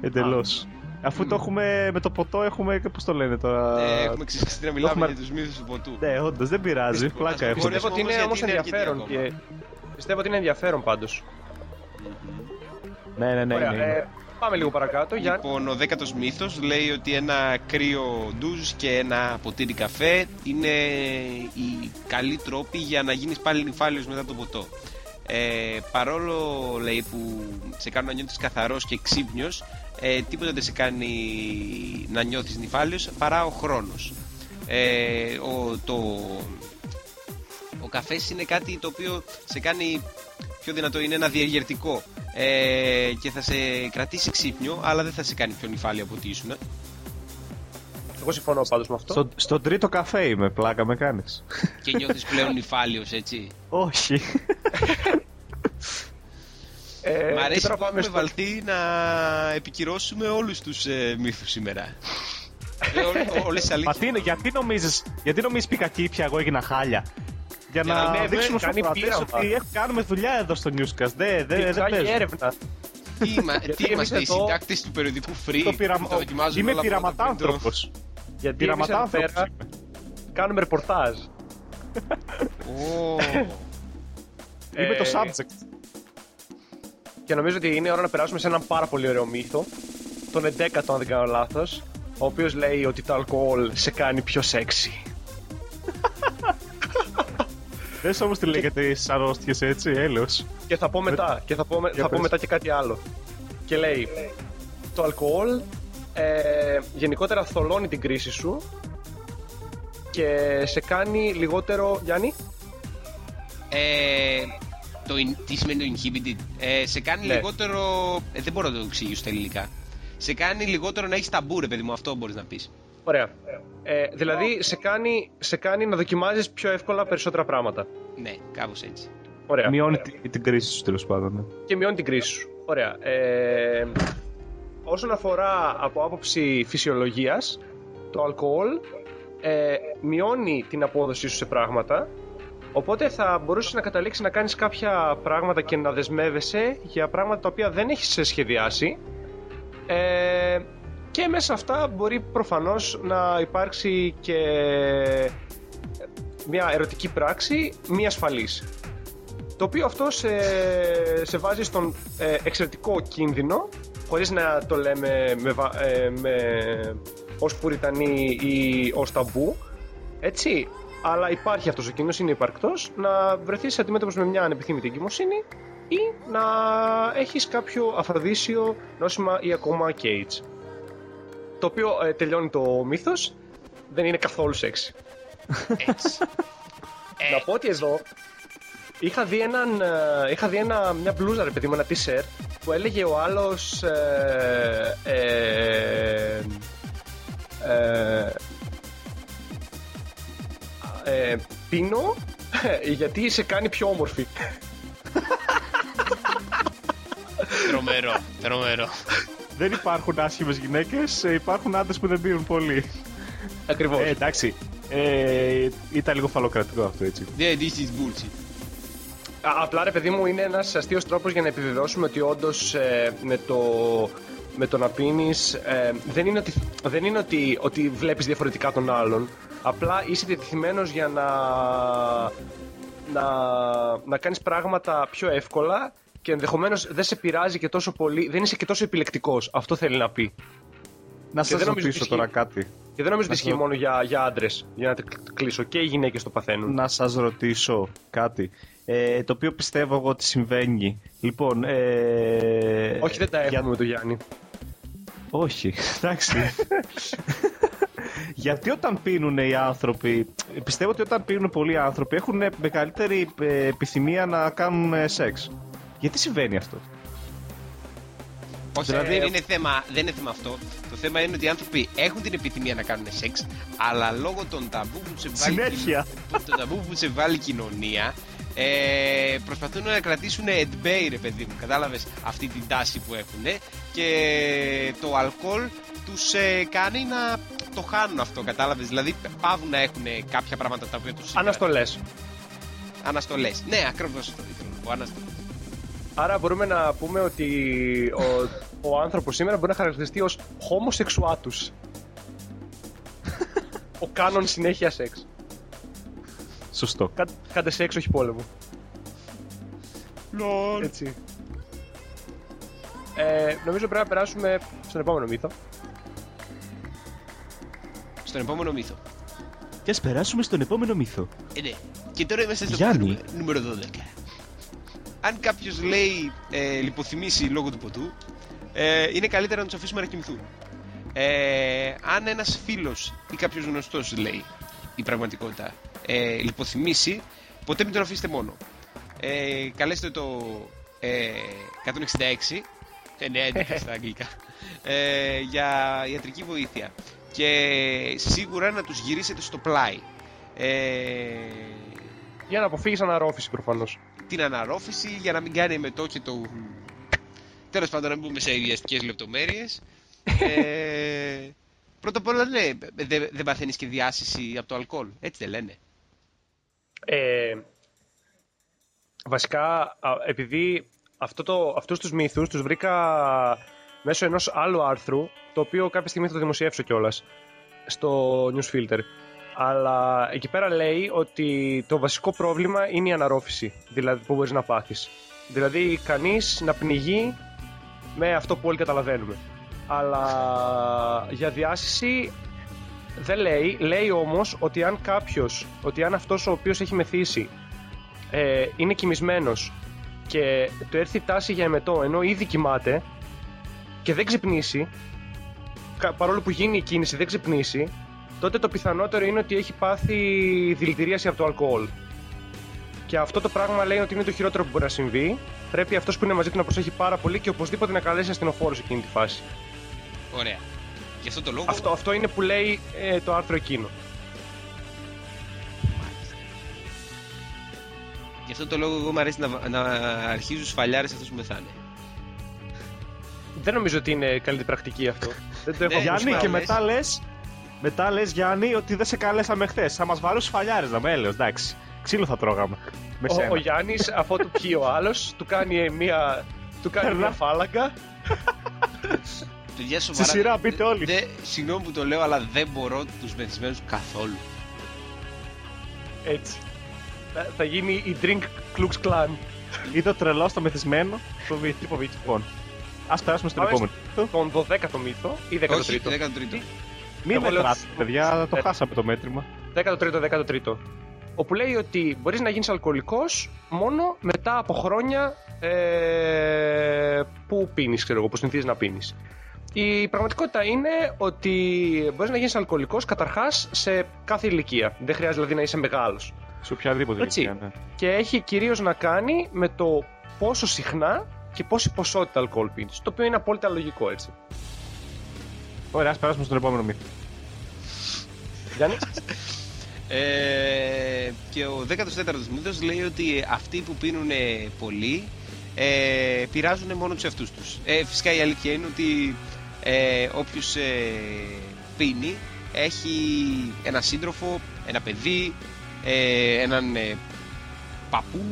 Εντελώς. Αφού το έχουμε με το ποτό, έχουμε. Πώς το λένε τώρα; Ε, έχουμε ξεσχιστεί να μιλάμε έχουμε- για τους μύθους του ποτού. Ναι, όντως δεν πειράζει. Δυστυχώς, Πλάκα ας έχω. πούμε, Πιστεύω ότι είναι γιατί όμως είναι αρκετοί ενδιαφέρον ακόμα. και... Πιστεύω ότι είναι ενδιαφέρον πάντως. Ναι, ναι, ναι. Ωραία, ναι, ναι. ε, πάμε λίγο παρακάτω. Για... Λοιπόν, ο δέκατος μύθος λέει ότι ένα κρύο ντουζ και ένα ποτήρι καφέ είναι οι καλοί τρόποι για να γίνεις πάλι νυφάλιος μετά το ποτό. Ε, παρόλο λέει που σε κάνουν να νιώθεις καθαρός και ξύπνιος ε, τίποτα δεν σε κάνει να νιώθεις νυφάλιος παρά ο χρόνος. Ε, ο, το, ο καφές είναι κάτι το οποίο σε κάνει πιο δυνατό, είναι ένα διεργερτικό ε, και θα σε κρατήσει ξύπνιο, αλλά δεν θα σε κάνει πιο νυφάλιο από ό,τι ήσουν. Εγώ συμφωνώ πάντως με αυτό. Στο, στον τρίτο καφέ είμαι, πλάκα με κάνεις. και νιώθεις πλέον νυφάλιος, έτσι. (laughs) Όχι. Ε, Μ' και αρέσει τώρα που πάμε έχουμε στο... βαλθεί να επικυρώσουμε όλους τους ε, μύθους σήμερα. ε, ό, όλες τις Μα αλήθειες. τι είναι, γιατί νομίζεις, γιατί νομίζεις πήγα κήπια, εγώ έγινα χάλια. Για Για να, να μην δείξουμε στους κάνει ακροατές πείραμα. ότι έχ- κάνουμε δουλειά εδώ στο Newscast. Δεν δε, Διεξάγει δε παίζουμε. έρευνα. Τι, είμα- (laughs) Γιατί τι είμαστε, οι εμείς εδώ- συντάκτες του περιοδικού Free Το που πειραμα... τα δοκιμάζουμε Είμαι όλα πρώτα πριν το- πειραματάνθρωπος. Γιατί εμείς εδώ Πειραματάνθρωπος πέρα είμαι. κάνουμε ρεπορτάζ. Ω, Είμαι το Ε, subject. Και νομίζω ότι είναι ώρα να περάσουμε σε έναν πάρα πολύ ωραίο μύθο. Τον 11ο, αν δεν κάνω λάθος. Ο οποίος λέει ότι το αλκοόλ σε κάνει πιο σεξι. Δες όμως τι λέγεται στις αρρώστιες έτσι, έλεος. Και θα πω μετά, και θα πω, με- Για θα πω πες. μετά και κάτι άλλο. Και λέει, το αλκοόλ ε, γενικότερα θολώνει την κρίση σου και σε κάνει λιγότερο, Γιάννη, ε, το, in- τι σημαίνει το inhibited; Ε, σε κάνει Ναι. λιγότερο. Ε, δεν μπορώ να το εξηγήσω στα ελληνικά. Σε κάνει λιγότερο να έχεις ταμπού, ρε παιδί μου, αυτό μπορείς να πεις. Ωραία. Ε, δηλαδή σε κάνει, σε κάνει να δοκιμάζεις πιο εύκολα περισσότερα πράγματα. Ναι, κάπως έτσι. Ωραία. Μειώνει τη- την κρίση σου τέλος πάντων. ναι. Και μειώνει την κρίση σου. Ωραία. Ε, όσον αφορά από άποψη φυσιολογίας, το αλκοόλ ε, μειώνει την απόδοσή σου σε πράγματα Οπότε θα μπορούσες να καταλήξεις να κάνεις κάποια πράγματα και να δεσμεύεσαι για πράγματα τα οποία δεν έχεις σχεδιάσει ε, και μέσα σε αυτά μπορεί προφανώς να υπάρξει και μια ερωτική πράξη μη ασφαλής το οποίο αυτό σε, σε βάζει στον ε, εξαιρετικό κίνδυνο χωρίς να το λέμε με, βα- ε, με, ως πουριτανή ή ως ταμπού έτσι αλλά υπάρχει αυτός ο κίνδυνος, είναι υπαρκτός να βρεθείς αντιμέτωπος με μια ανεπιθύμητη εγκυμοσύνη ή να έχεις κάποιο αφροδίσιο νόσημα ή ακόμα cage. Το οποίο ε, τελειώνει το μύθος, δεν είναι καθόλου σεξι. Έτσι. (laughs) Να πω ότι εδώ είχα δει, έναν, ε, είχα δει ένα, μια μπλούζα, ρε παιδί μου, ένα t-shirt που έλεγε ο άλλος ε, ε, ε, ε, πίνω γιατί σε κάνει πιο όμορφη. Τρομερό, τρομερό. Δεν υπάρχουν άσχημες γυναίκες, υπάρχουν άντρες που δεν πίνουν πολύ. Ακριβώς. Ε, εντάξει. Ε, ήταν λίγο φαλοκρατικό αυτό έτσι. Yeah, this is bullshit. Α, απλά ρε παιδί μου είναι ένας αστείος τρόπος για να επιβεβαιώσουμε ότι όντως ε, με, το, με το να πίνεις ε, δεν είναι, ότι, δεν είναι ότι, ότι βλέπεις διαφορετικά τον άλλον απλά είσαι διατηθειμένος για να, να, να κάνεις πράγματα πιο εύκολα και ενδεχομένως δεν σε πειράζει και τόσο πολύ, δεν είσαι και τόσο επιλεκτικός, αυτό θέλει να πει. Να Και σας δεν νομίζω ρωτήσω ότι τώρα ισχύει. κάτι. Και δεν νομίζω ότι Αυτό. ισχύει μόνο για, για άντρες, για να τε- κλείσω. Και οι γυναίκες το παθαίνουν. Να σας ρωτήσω κάτι. Ε, το οποίο πιστεύω εγώ ότι συμβαίνει. Λοιπόν, ε, Όχι, δεν τα για- έχουμε με τον Γιάννη. Όχι, εντάξει. Γιατί όταν πίνουν οι άνθρωποι, πιστεύω ότι όταν πίνουν πολλοί άνθρωποι έχουν μεγαλύτερη ε, επιθυμία να κάνουν ε, σεξ. Γιατί συμβαίνει αυτό; Όχι, Δηλαδή- δεν, είναι θέμα, δεν είναι θέμα αυτό. Το θέμα είναι ότι οι άνθρωποι έχουν την επιθυμία να κάνουν σεξ, αλλά λόγω των ταμπού που σε βάλει, Συνέχεια. που- των ταμπού που σε βάλει η κοινωνία, ε, προσπαθούν να κρατήσουν at bay, ρε παιδί μου. Κατάλαβες αυτή την τάση που έχουν και το αλκοόλ τους ε, κάνει να το χάνουν αυτό. Κατάλαβες. Δηλαδή πάβουν να έχουν κάποια πράγματα τα οποία τους Αναστολές. Αναστολές. Ναι, ακριβώς αυτό ήθελα να πω. Αναστολές. Άρα μπορούμε να πούμε ότι ο, ο άνθρωπος σήμερα μπορεί να χαρακτηριστεί ως homo sexuatus. (laughs) ο κάνον συνέχεια σεξ. Σωστό. Κα- Κάντε σεξ, όχι πόλεμο. Έτσι. Ε, νομίζω πρέπει να περάσουμε στον επόμενο μύθο. Στον επόμενο μύθο. Και ας περάσουμε στον επόμενο μύθο. Ε, ναι. Και τώρα είμαστε στο Γιάννη. νούμερο- νούμερο 12. Αν κάποιος λέει ε, λιποθυμήσει λόγω του ποτού, ε, είναι καλύτερα να τους αφήσουμε να κοιμηθούν. Ε, αν ένας φίλος ή κάποιος γνωστός λέει η πραγματικότητα ε, λιποθυμήσει, ποτέ μην τον αφήσετε μόνο. Ε, καλέστε το ε, 166 911 στα αγγλικά ε, για ιατρική βοήθεια και σίγουρα να τους γυρίσετε στο πλάι ε, Για να αποφύγεις αναρρόφηση προφανώς. Την αναρρόφηση για να μην κάνει εμετό και το. Τέλος πάντων να μην μπούμε σε ιδιαστικές λεπτομέρειες. Ε, πρώτα απ' όλα ναι δεν δεν παθαίνεις και διάσηση από το αλκοόλ. Έτσι δεν λένε. Ε, βασικά, α, επειδή αυτό το, αυτούς τους μύθους τους βρήκα μέσω ενός άλλου άρθρου, το οποίο κάποια στιγμή θα το δημοσιεύσω κιόλας στο newsfilter. Αλλά εκεί πέρα λέει ότι το βασικό πρόβλημα είναι η αναρρόφηση δηλαδή, που μπορείς να πάθεις. Δηλαδή, κανείς να πνιγεί με αυτό που όλοι καταλαβαίνουμε. Αλλά για διάσηση δεν λέει, λέει όμως ότι αν κάποιος, ότι αν αυτός ο οποίος έχει μεθύσει ε, είναι κοιμισμένος και του έρθει τάση για εμετό ενώ ήδη κοιμάται και δεν ξυπνήσει, κα- παρόλο που γίνει η κίνηση δεν ξυπνήσει, τότε το πιθανότερο είναι ότι έχει πάθει δηλητηρίαση από το αλκοόλ. Και αυτό το πράγμα λέει ότι είναι το χειρότερο που μπορεί να συμβεί. Πρέπει αυτός που είναι μαζί του να προσέχει πάρα πολύ και οπωσδήποτε να καλέσει ασθενοφόρο σε εκείνη τη φάση. ωραία γι' αυτό το λόγο Αυτό, αυτό είναι που λέει ε, το άρθρο εκείνο. γι' αυτό το λόγο εγώ μου αρέσει να, να αρχίζουν σφαλιάρες αυτούς που μεθάνε Δεν νομίζω ότι είναι καλύτερη πρακτική αυτό. (laughs) δεν το έχω Ναι, ακούσει Γιάννη, μας και λες. μετά λες. Μετά λες, Γιάννη, ότι δεν σε καλέσαμε χθες. Θα μας βάλουν σφαλιάρε να με έλεγες. Εντάξει. Ξύλο θα τρώγαμε. Με Ο, σένα. ο Γιάννης, αφού του πιει ο άλλος, του κάνει ε, μία, του κάνει Περνά. μία φάλαγγα. Παιδιά, σοβαρά, σειρά δε- μπείτε όλοι. δε- συγγνώμη που το λέω, αλλά δεν μπορώ τους μεθυσμένους καθόλου. Έτσι. Θα, θα γίνει η Drink Klux Klan. Είδε το τρελό στο μεθυσμένο. Το βίντεο. Λοιπόν. Α περάσουμε στον Πάμε επόμενο. Τον 12ο μύθο ή 13ο. Όχι, 13ο. Μην Εγώ λέω μετράτε, τους- παιδιά, το Ε, χάσαμε το μέτρημα. 13ο, 13ο. όπου λέει ότι μπορείς να γίνεις αλκοολικός μόνο μετά από χρόνια ε, που πίνεις, ξέρω εγώ, που συνηθίζεις να πίνεις. Η πραγματικότητα είναι ότι μπορείς να γίνεις αλκοολικός καταρχάς σε κάθε ηλικία. Δεν χρειάζεται δηλαδή να είσαι μεγάλος. Σε οποιαδήποτε Έτσι. ηλικία, ναι. Και έχει κυρίως να κάνει με το πόσο συχνά και πόση ποσότητα αλκοόλ πίνεις. Το οποίο είναι απόλυτα λογικό έτσι. Ωραία, ας περάσουμε στον επόμενο μύθο. Γιάννης. Ε, και ο 14ος μύθος λέει ότι αυτοί που πίνουν πολύ ε, πειράζουν μόνο τους εαυτούς τους. Ε, φυσικά η αλήθεια είναι ότι ε, όποιος ε, πίνει έχει ένα σύντροφο, ένα παιδί, ε, έναν ε, παππού,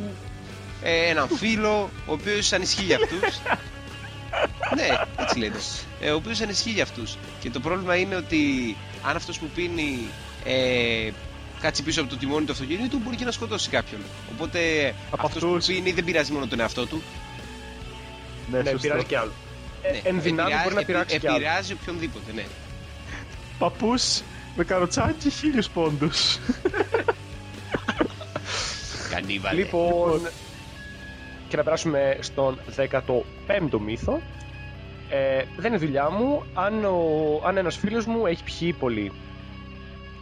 ε, έναν φίλο, ο οποίος ανισχύει για αυτούς. (laughs) ναι, έτσι λέτε. Ε, ο οποίος ανισχύει για αυτούς. Και το πρόβλημα είναι ότι αν αυτός που πίνει ε, κάτσει πίσω από το τιμόνι του αυτοκινήτου, μπορεί και να σκοτώσει κάποιον. Οπότε Από αυτός που αυτούς. πίνει δεν πειράζει μόνο τον εαυτό του. Ναι, ναι, σωστό. πειράζει και άλλο. Ναι, Ε, εν δυνάμει επηρεάζει- μπορεί να επι- πειράξει και άλλο. Επηρεάζει οποιονδήποτε, ναι. Παππούς με καροτσάκι χίλιους πόντους. Κανίβαλε. Λοιπόν, και να περάσουμε στον 15ο μύθο. Ε, δεν είναι δουλειά μου αν, ο, αν ένας φίλος μου έχει πιει πολύ.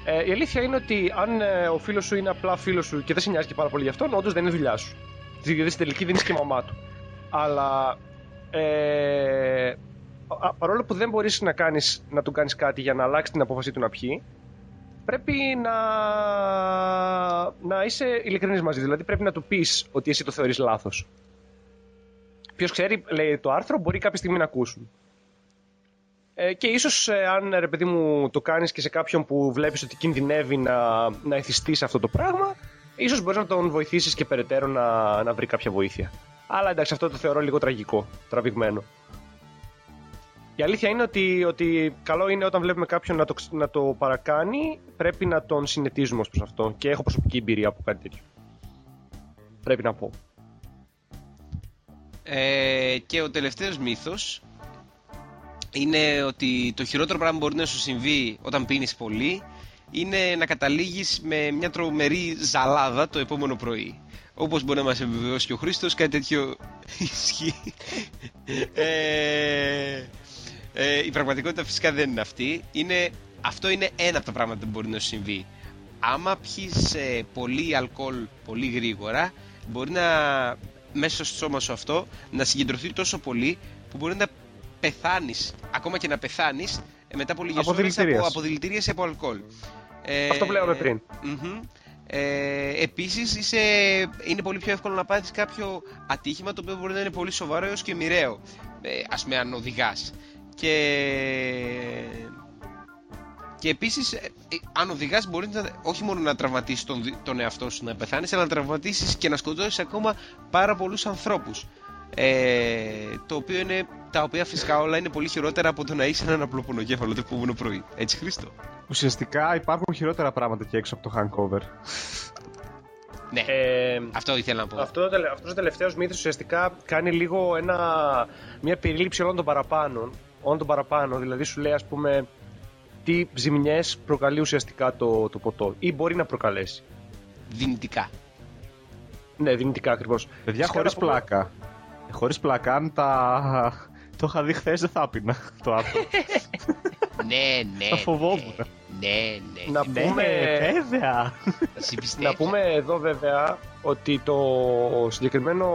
Ε, η αλήθεια είναι ότι αν ε, ο φίλος σου είναι απλά φίλος σου και δεν σε νοιάζει και πάρα πολύ γι' αυτόν, όντως δεν είναι δουλειά σου. Δηλαδή στην τελική δεν είσαι και η μαμά του. Αλλά ε, α- παρόλο που δεν μπορείς να, κάνεις, να του κάνεις κάτι για να αλλάξει την απόφαση του να πιει, πρέπει να, να είσαι ειλικρινής μαζί. Δηλαδή πρέπει να του πεις ότι εσύ το θεωρείς λάθος. Ποιος ξέρει, λέει το άρθρο, μπορεί κάποια στιγμή να ακούσουν. Ε, και ίσως ε, αν ρε παιδί μου το κάνεις και σε κάποιον που βλέπεις ότι κινδυνεύει να, να εθιστείς σε αυτό το πράγμα, ίσως μπορείς να τον βοηθήσεις και περαιτέρω να, να βρει κάποια βοήθεια. Αλλά εντάξει, αυτό το θεωρώ λίγο τραγικό, τραβηγμένο. Η αλήθεια είναι ότι, ότι καλό είναι όταν βλέπουμε κάποιον να το, ξ- να το παρακάνει, πρέπει να τον συνετίζουμε ως προς αυτό. Και έχω προσωπική εμπειρία από κάτι τέτοιο. Πρέπει να πω. Ε, και ο τελευταίος μύθος είναι ότι το χειρότερο πράγμα που μπορεί να σου συμβεί όταν πίνεις πολύ είναι να καταλήγεις με μια τρομερή ζαλάδα το επόμενο πρωί. Όπως μπορεί να μας επιβεβαιώσει και ο Χρήστος, κάτι τέτοιο (laughs) ισχύει. Ε, ε, η πραγματικότητα φυσικά δεν είναι αυτή. Είναι, αυτό είναι ένα από τα πράγματα που μπορεί να σου συμβεί. Άμα πιεις ε, πολύ αλκοόλ πολύ γρήγορα, μπορεί να μέσα στο σώμα σου αυτό να συγκεντρωθεί τόσο πολύ που μπορεί να πεθάνεις, ακόμα και να πεθάνεις ε, μετά από λίγες Από ώρες από, δηλητηρίαση. από δηλητηρίαση από αλκοόλ. Ε, Αυτό που λέγαμε πριν. μμμ. Ε, επίσης είσαι, είναι πολύ πιο εύκολο να πάθεις κάποιο ατύχημα το οποίο μπορεί να είναι πολύ σοβαρό έως και μοιραίο ε, ας πούμε αν οδηγάς και, και επίσης ε, ε, αν οδηγάς μπορεί να, όχι μόνο να τραυματίσεις τον, δι- τον εαυτό σου να πεθάνεις αλλά να τραυματίσεις και να σκοτώσεις ακόμα πάρα πολλούς ανθρώπους ε, το οποίο είναι, τα οποία φυσικά όλα είναι πολύ χειρότερα από το να είσαι έναν απλό πονοκέφαλο το επόμενο πρωί. Έτσι Χρήστο; Ουσιαστικά υπάρχουν χειρότερα πράγματα εκεί έξω από το hangover. Ναι, Ε, αυτό ήθελα να πω. αυτό, το τελε- αυτός ο τελευταίος μύθος ουσιαστικά κάνει λίγο ένα, μια περίληψη όλων των παραπάνω. Όλων των παραπάνω. Δηλαδή σου λέει ας πούμε τι ζημιές προκαλεί ουσιαστικά το, το ποτό ή μπορεί να προκαλέσει. Δυνητικά. Ναι, δυνητικά ακριβώς. Παιδιά, Φυσικά χωρίς να πούμε- πλάκα. Χωρίς πλάκα, αν τα. Το είχα δει χθες, δεν θα πίνα το άρθρο. (laughs) ναι, ναι. Θα φοβόμουν. Ναι, ναι. Να ναι, πούμε, βέβαια. Θα σε πιστέψω. να πούμε εδώ βέβαια ότι το συγκεκριμένο,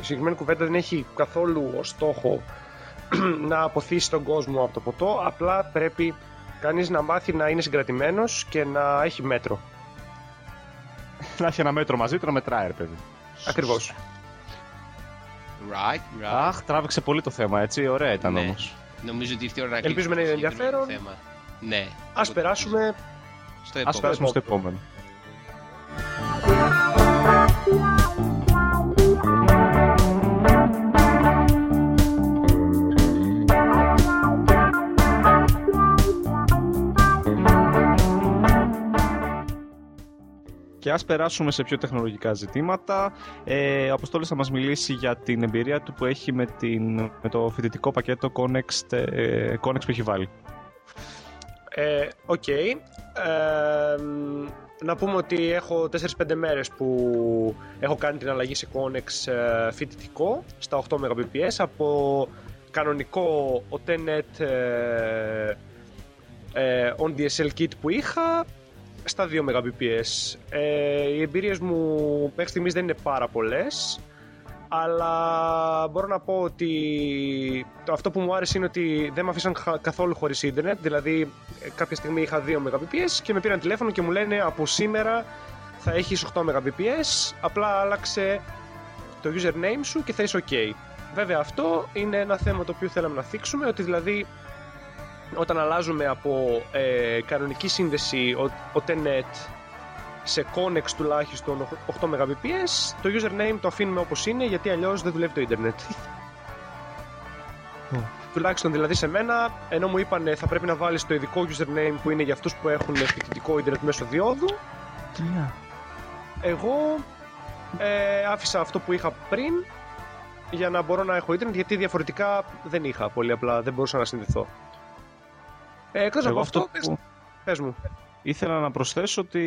η συγκεκριμένη κουβέντα δεν έχει καθόλου ως στόχο (clears throat) να αποθήσει τον κόσμο από το ποτό, απλά πρέπει κανείς να μάθει να είναι συγκρατημένος και να έχει μέτρο. (laughs) Να έχει ένα μέτρο μαζί του να μετράει, ρε παιδί. Ακριβώς. Right, right. Αχ, τράβηξε πολύ το θέμα, έτσι. Ωραία ήταν Ναι. όμως. Νομίζω ότι ήρθε η ώρα να Ελπίζουμε να κλείσουμε είναι το συγκεκριμένο ενδιαφέρον. Θέμα. Ναι. Ας περάσουμε στο Α επόμενο. περάσουμε στο επόμενο. Και ας περάσουμε σε πιο τεχνολογικά ζητήματα. Ε, ο Αποστόλης θα μας μιλήσει για την εμπειρία του που έχει με, την, με το φοιτητικό πακέτο Conn-x, ε, Conn-x που έχει βάλει. Ε, Οκ. Ε, μ, να πούμε ότι έχω 4-5 μέρες που έχω κάνει την αλλαγή σε Conn-x ε, φοιτητικό στα 8 Mbps από κανονικό OTEnet ε, ε, on DSL kit που είχα στα 2 Mbps. Ε, οι εμπειρίες μου μέχρι στιγμής δεν είναι πάρα πολλές αλλά μπορώ να πω ότι το αυτό που μου άρεσε είναι ότι δεν με αφήσαν καθόλου χωρίς ίντερνετ δηλαδή κάποια στιγμή είχα 2 Mbps και με πήραν τηλέφωνο και μου λένε από σήμερα θα έχεις 8 Mbps απλά άλλαξε το username σου και θα είσαι ok βέβαια αυτό είναι ένα θέμα το οποίο θέλαμε να θίξουμε ότι δηλαδή όταν αλλάζουμε από ε, κανονική σύνδεση ο, ο Tenet σε Connex τουλάχιστον 8 Mbps το username το αφήνουμε όπως είναι γιατί αλλιώς δεν δουλεύει το ίντερνετ. Τουλάχιστον δηλαδή σε μένα ενώ μου είπαν θα πρέπει να βάλεις το ειδικό username που είναι για αυτούς που έχουν φοιτητικό ίντερνετ μέσω διόδου εγώ ε, άφησα αυτό που είχα πριν για να μπορώ να έχω ίντερνετ γιατί διαφορετικά δεν είχα. Πολύ απλά δεν μπορούσα να συνδεθώ ε, εκτός από αυτό, που... πες μου Ήθελα να προσθέσω ότι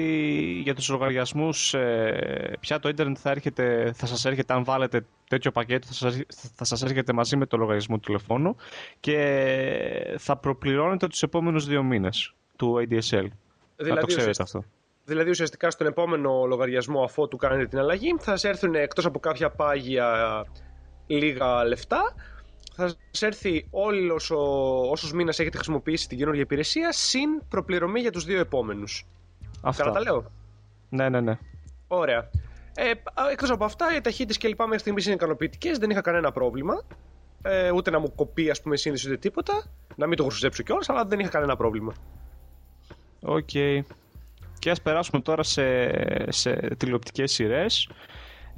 για τους λογαριασμούς ε, πια το ίντερνετ θα, έρχεται, θα σας έρχεται αν βάλετε τέτοιο πακέτο θα σας, θα σας έρχεται μαζί με το λογαριασμό του τηλεφώνου και θα προπληρώνετε τους επόμενους δύο μήνες του ADSL. Δηλαδή, να το ξέρετε αυτό. Δηλαδή ουσιαστικά στον επόμενο λογαριασμό αφού του κάνετε την αλλαγή θα σας έρθουν εκτός από κάποια πάγια λίγα λεφτά θα σας έρθει όλους όσους μήνες έχετε χρησιμοποιήσει την καινούργια υπηρεσία συν προπληρωμή για τους δύο επόμενους. Αυτά. Καλά τα λέω; Ναι, ναι, ναι. Ωραία. Ε, Εκτός από αυτά, οι ταχύτητες και λοιπά μέχρι στιγμής είναι ικανοποιητικές, δεν είχα κανένα πρόβλημα. Ε, ούτε να μου κοπεί, ας πούμε, σύνδεση ούτε τίποτα. Να μην το χρησιμοποιήσω κιόλας, αλλά δεν είχα κανένα πρόβλημα. OK. Okay. Και ας περάσουμε τώρα σε, σε τηλεοπτικές σειρές.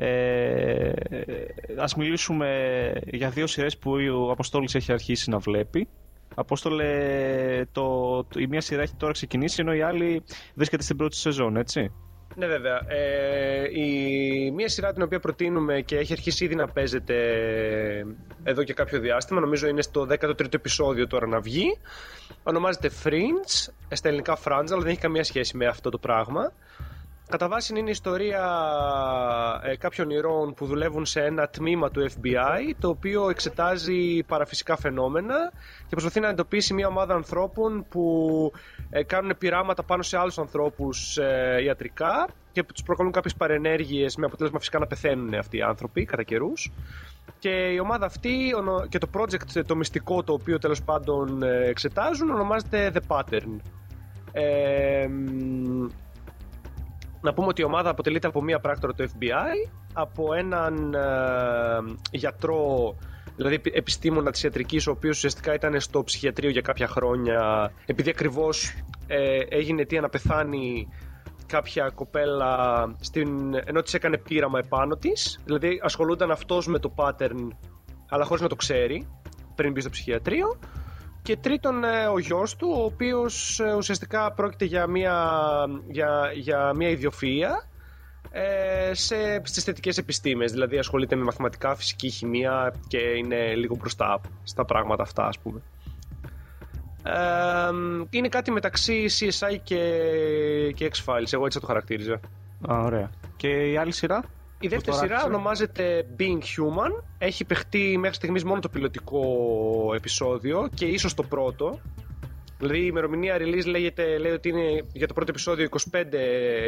Ε, ας μιλήσουμε για δύο σειρές που ο Αποστόλης έχει αρχίσει να βλέπει. Απόστολε, το, το, η μία σειρά έχει τώρα ξεκινήσει, ενώ η άλλη βρίσκεται στην πρώτη σεζόν, έτσι. Ναι, βέβαια. Ε, η μία σειρά την οποία προτείνουμε και έχει αρχίσει ήδη να παίζεται εδώ και κάποιο διάστημα, νομίζω είναι στο 13ο επεισόδιο τώρα να βγει. Ονομάζεται Fringe, στα ελληνικά Franz, αλλά δεν έχει καμία σχέση με αυτό το πράγμα. Κατά βάση είναι η ιστορία ε, κάποιων ηρώων που δουλεύουν σε ένα τμήμα του FBI το οποίο εξετάζει παραφυσικά φαινόμενα και προσπαθεί να εντοπίσει μια ομάδα ανθρώπων που ε, κάνουν πειράματα πάνω σε άλλους ανθρώπους ε, ιατρικά και που τους προκαλούν κάποιες παρενέργειες με αποτέλεσμα φυσικά να πεθαίνουν αυτοί οι άνθρωποι κατά καιρούς. Και η ομάδα αυτή και το project το μυστικό το οποίο τέλος πάντων ε, εξετάζουν ονομάζεται The Pattern. Ε, να πούμε ότι η ομάδα αποτελείται από μία πράκτορα του FBI, από έναν ε, γιατρό, δηλαδή επιστήμονα της ιατρικής, ο οποίος ουσιαστικά ήταν στο ψυχιατρίο για κάποια χρόνια, επειδή ακριβώς ε, έγινε αιτία να πεθάνει κάποια κοπέλα στην, ενώ της έκανε πείραμα επάνω της, δηλαδή ασχολούνταν αυτός με το pattern, αλλά χωρίς να το ξέρει, πριν μπει στο ψυχιατρίο και τρίτον ε, ο γιος του, ο οποίος ε, ουσιαστικά πρόκειται για μια, για, για μια ιδιοφυΐα ε, σε, στις θετικές επιστήμες, δηλαδή ασχολείται με μαθηματικά, φυσική, χημεία και είναι λίγο μπροστά στα πράγματα αυτά ας πούμε. Ε, είναι κάτι μεταξύ CSI και, και X-Files, εγώ έτσι θα το χαρακτήριζα. Α, ωραία. Και η άλλη σειρά; Η δεύτερη σειρά ονομάζεται Being Human. Έχει παιχτεί μέχρι στιγμής μόνο το πιλωτικό επεισόδιο και ίσως το πρώτο. Δηλαδή η ημερομηνία release λέγεται, λέει ότι είναι για το πρώτο επεισόδιο 25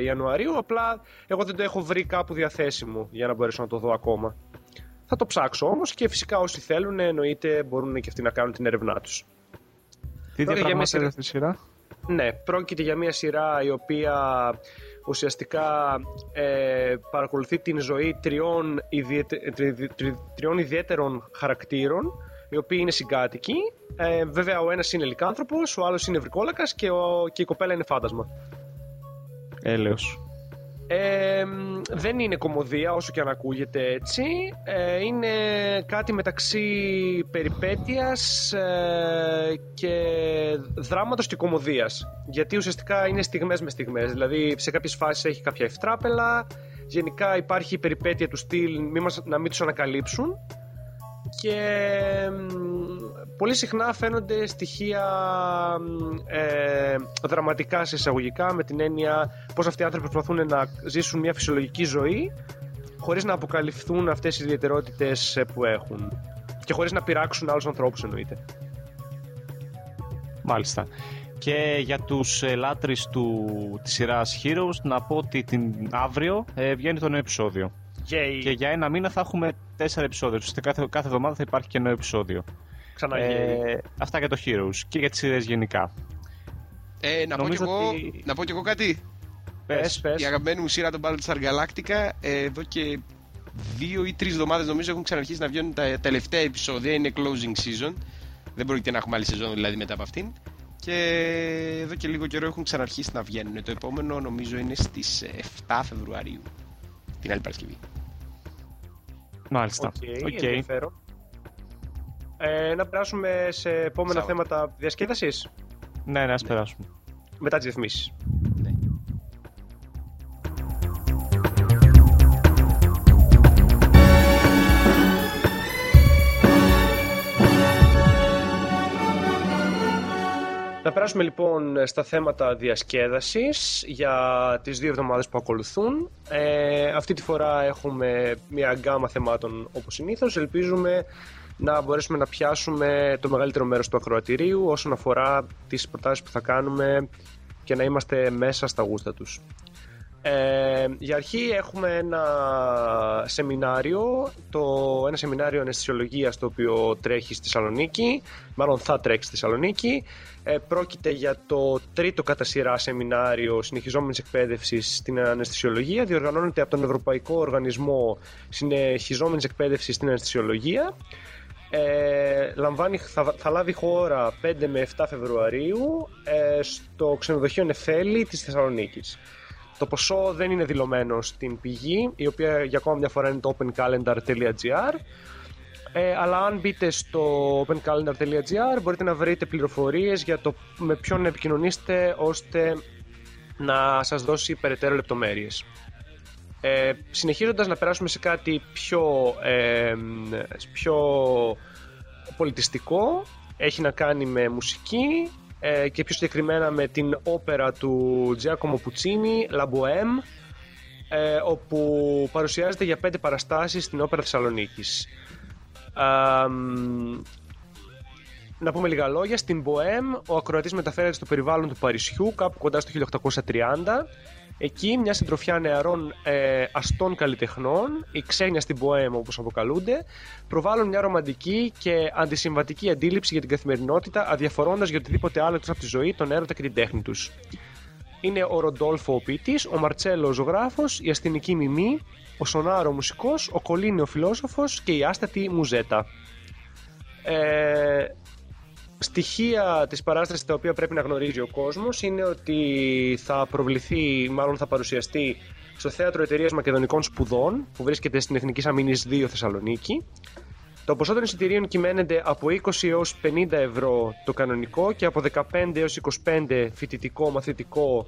Ιανουαρίου. Απλά εγώ δεν το έχω βρει κάπου διαθέσιμο για να μπορέσω να το δω ακόμα. Θα το ψάξω όμως και φυσικά όσοι θέλουν εννοείται μπορούν και αυτοί να κάνουν την έρευνά τους. Τι διαπραγματεύεται αυτή τη σειρά; Ναι, πρόκειται για μια σειρά η οποία ουσιαστικά ε, παρακολουθεί την ζωή τριών, ιδιαίτε, τριών ιδιαίτερων χαρακτήρων οι οποίοι είναι συγκάτοικοι. Ε, βέβαια ο ένας είναι λικάνθρωπος, ο άλλος είναι βρικόλακας και, ο, και η κοπέλα είναι φάντασμα. Έλεος. Ε, δεν είναι κομμωδία όσο και αν ακούγεται έτσι. Ε, είναι κάτι μεταξύ περιπέτειας ε, και δράματος και κομμωδίας. Γιατί ουσιαστικά είναι στιγμές με στιγμές. Δηλαδή σε κάποιες φάσεις έχει κάποια ευτράπελα. Γενικά υπάρχει η περιπέτεια του στυλ μη μας, να μην τους ανακαλύψουν και πολύ συχνά φαίνονται στοιχεία ε, δραματικά σε εισαγωγικά με την έννοια πως αυτοί οι άνθρωποι προσπαθούν να ζήσουν μια φυσιολογική ζωή χωρίς να αποκαλυφθούν αυτές οι ιδιαιτερότητες που έχουν και χωρίς να πειράξουν άλλους ανθρώπους εννοείται. Μάλιστα. Και για τους ε, λάτρεις του, της σειράς Heroes να πω ότι την αύριο ε, βγαίνει το νέο επεισόδιο. Yay. Και για ένα μήνα θα έχουμε τέσσερα επεισόδια. Ώστε κάθε, κάθε εβδομάδα θα υπάρχει και νέο επεισόδιο. Ξανά Ε, αυτά για το Heroes και για τις σειρές γενικά. Ε, να, πω κι Νομίζω εγώ, ότι- να πω κι εγώ κάτι. Πες, πες. Η αγαπημένη μου σειρά των Battlestar Galactica ε, εδώ και δύο ή τρεις εβδομάδες νομίζω έχουν ξαναρχίσει να βγαίνουν τα τελευταία επεισόδια. Είναι closing season. Δεν πρόκειται να έχουμε άλλη σεζόν δηλαδή μετά από αυτήν. Και εδώ και λίγο καιρό έχουν ξαναρχίσει να βγαίνουν. Το επόμενο νομίζω είναι στις 7 Φεβρουαρίου. Την άλλη Παρασκευή. Μάλιστα. OK, OK. ενδιαφέρον. Ε, να περάσουμε σε επόμενα Σάββατο. θέματα διασκέδασης Ναι, ναι, ας περάσουμε. μετά τις ρυθμίσεις. Περάσουμε λοιπόν στα θέματα διασκέδασης για τις δύο εβδομάδες που ακολουθούν. Ε, αυτή τη φορά έχουμε μια γκάμα θεμάτων όπως συνήθως. Ελπίζουμε να μπορέσουμε να πιάσουμε το μεγαλύτερο μέρος του ακροατηρίου όσον αφορά τις προτάσεις που θα κάνουμε και να είμαστε μέσα στα γούστα τους. Ε, για αρχή έχουμε ένα σεμινάριο, το, ένα σεμινάριο αναισθησιολογίας το οποίο τρέχει στη Θεσσαλονίκη, μάλλον θα τρέξει στη Θεσσαλονίκη. Ε, πρόκειται για το τρίτο κατά σειρά σεμινάριο συνεχιζόμενης εκπαίδευσης στην αναισθησιολογία. Διοργανώνεται από τον Ευρωπαϊκό Οργανισμό Συνεχιζόμενης Εκπαίδευσης στην Αναισθησιολογία. Ε, λαμβάνει, θα, θα λάβει χώρα 5 με 7 Φεβρουαρίου ε, στο ξενοδοχείο Νεφέλη της Θεσσαλονίκης. Το ποσό δεν είναι δηλωμένο στην πηγή, η οποία για ακόμα μια φορά είναι το opencalendar.gr. Ε, αλλά αν μπείτε στο opencalendar.gr μπορείτε να βρείτε πληροφορίες για το με ποιον να επικοινωνήσετε ώστε να σας δώσει περαιτέρω λεπτομέρειες. Ε, συνεχίζοντας να περάσουμε σε κάτι πιο, ε, πιο πολιτιστικό, έχει να κάνει με μουσική ε, και πιο συγκεκριμένα με την όπερα του Giacomo Puccini, La Bohème, ε, όπου παρουσιάζεται για πέντε παραστάσεις στην όπερα Θεσσαλονίκης. Α, μ, να πούμε λίγα λόγια. Στην Bohème ο ακροατής μεταφέρεται στο περιβάλλον του Παρισιού, κάπου κοντά στο 1830. Εκεί μια συντροφιά νεαρών ε, αστών καλλιτεχνών, οι ξένια στην Bohème όπως αποκαλούνται, προβάλλουν μια ρομαντική και αντισυμβατική αντίληψη για την καθημερινότητα, αδιαφορώντας για οτιδήποτε άλλο εκτός από τη ζωή, τον έρωτα και την τέχνη τους. Είναι ο Ροντόλφο ο ποιητής, ο Μαρτσέλο ο ζωγράφος, η αστυνική Μιμή, ο Σονάρο ο μουσικός, ο Κολίνη ο φιλόσοφος και η άστατη Μουζέτα. Ε, στοιχεία της παράστασης τα οποία πρέπει να γνωρίζει ο κόσμος είναι ότι θα προβληθεί, μάλλον θα παρουσιαστεί στο Θέατρο Εταιρείας Μακεδονικών Σπουδών που βρίσκεται στην Εθνική Αμήνης 2 Θεσσαλονίκη. Το ποσό των εισιτηρίων κυμαίνεται από 20 έως 50 ευρώ το κανονικό και από 15 έως 25 φοιτητικό, μαθητικό,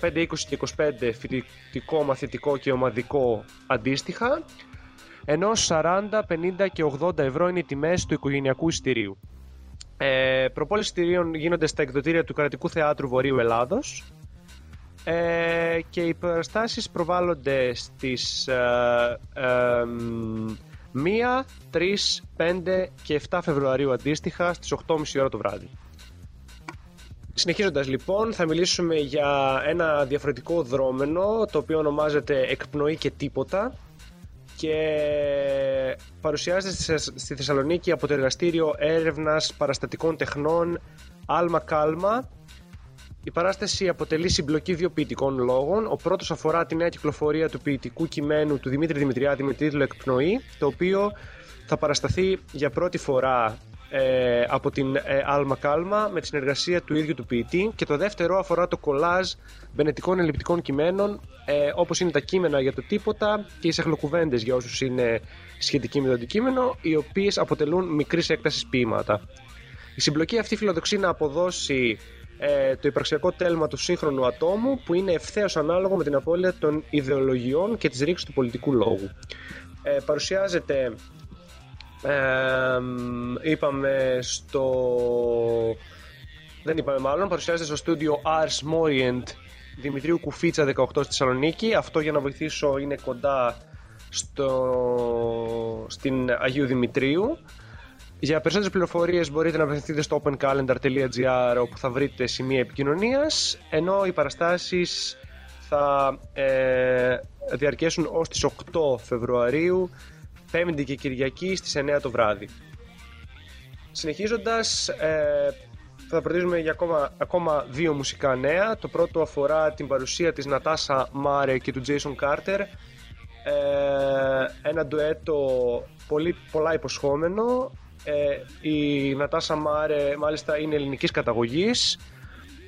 15, 20 και 25 φοιτητικό, μαθητικό και ομαδικό αντίστοιχα, ενώ 40, 50 και 80 ευρώ είναι οι τιμές του οικογενειακού εισιτηρίου. Ε, προπόληση εισιτηρίων γίνονται στα εκδοτήρια του Κρατικού Θεάτρου Βορείου Ελλάδος ε, και οι παραστάσεις προβάλλονται στις ε, ε, 1, 3, 5 και 7 Φεβρουαρίου αντίστοιχα στις 8.30 ώρα το βράδυ. Συνεχίζοντας λοιπόν θα μιλήσουμε για ένα διαφορετικό δρόμενο το οποίο ονομάζεται εκπνοή και τίποτα και παρουσιάζεται στη- στη Θεσσαλονίκη από το εργαστήριο έρευνας παραστατικών τεχνών Άλμα Κάλμα η παράσταση αποτελεί συμπλοκή δύο ποιητικών λόγων. Ο πρώτος αφορά τη νέα κυκλοφορία του ποιητικού κειμένου του Δημήτρη Δημητριάδη με τίτλο Εκπνοή, το οποίο θα παρασταθεί για πρώτη φορά ε, από την ε, Άλμα Κάλμα με τη συνεργασία του ίδιου του ποιητή. Και το δεύτερο αφορά το κολάζ βενετικών ελλειπτικών κειμένων, ε, όπως είναι τα κείμενα για το τίποτα και οι σεχλοκουβέντε για όσους είναι σχετικοί με το αντικείμενο, οι οποίες αποτελούν μικρής έκτασης ποίηματα. Η συμπλοκή αυτή φιλοδοξεί να αποδώσει ε, το υπαρξιακό τέλμα του σύγχρονου ατόμου που είναι ευθέως ανάλογο με την απώλεια των ιδεολογιών και της ρήξης του πολιτικού λόγου. Ε, παρουσιάζεται Ε, είπαμε στο... Δεν είπαμε μάλλον, παρουσιάζεται στο στούντιο Ars Morient Δημητρίου Κουφίτσα 18 στη Θεσσαλονίκη. Αυτό για να βοηθήσω είναι κοντά στο... στην Αγίου Δημητρίου. Για περισσότερες πληροφορίες μπορείτε να απευθυνθείτε στο opencalendar.gr όπου θα βρείτε σημεία επικοινωνίας ενώ οι παραστάσεις θα ε, διαρκέσουν ως τις 8 Φεβρουαρίου Πέμπτη και Κυριακή στις 9 το βράδυ. Συνεχίζοντας, ε, θα προτείνουμε για ακόμα, ακόμα δύο μουσικά νέα. Το πρώτο αφορά την παρουσία της Νατάσα Μάρε και του Jason Carter. Ε, ένα ντουέτο πολύ, πολλά υποσχόμενο. Ε, η Νατάσα Μάρε μάλιστα είναι ελληνικής καταγωγής.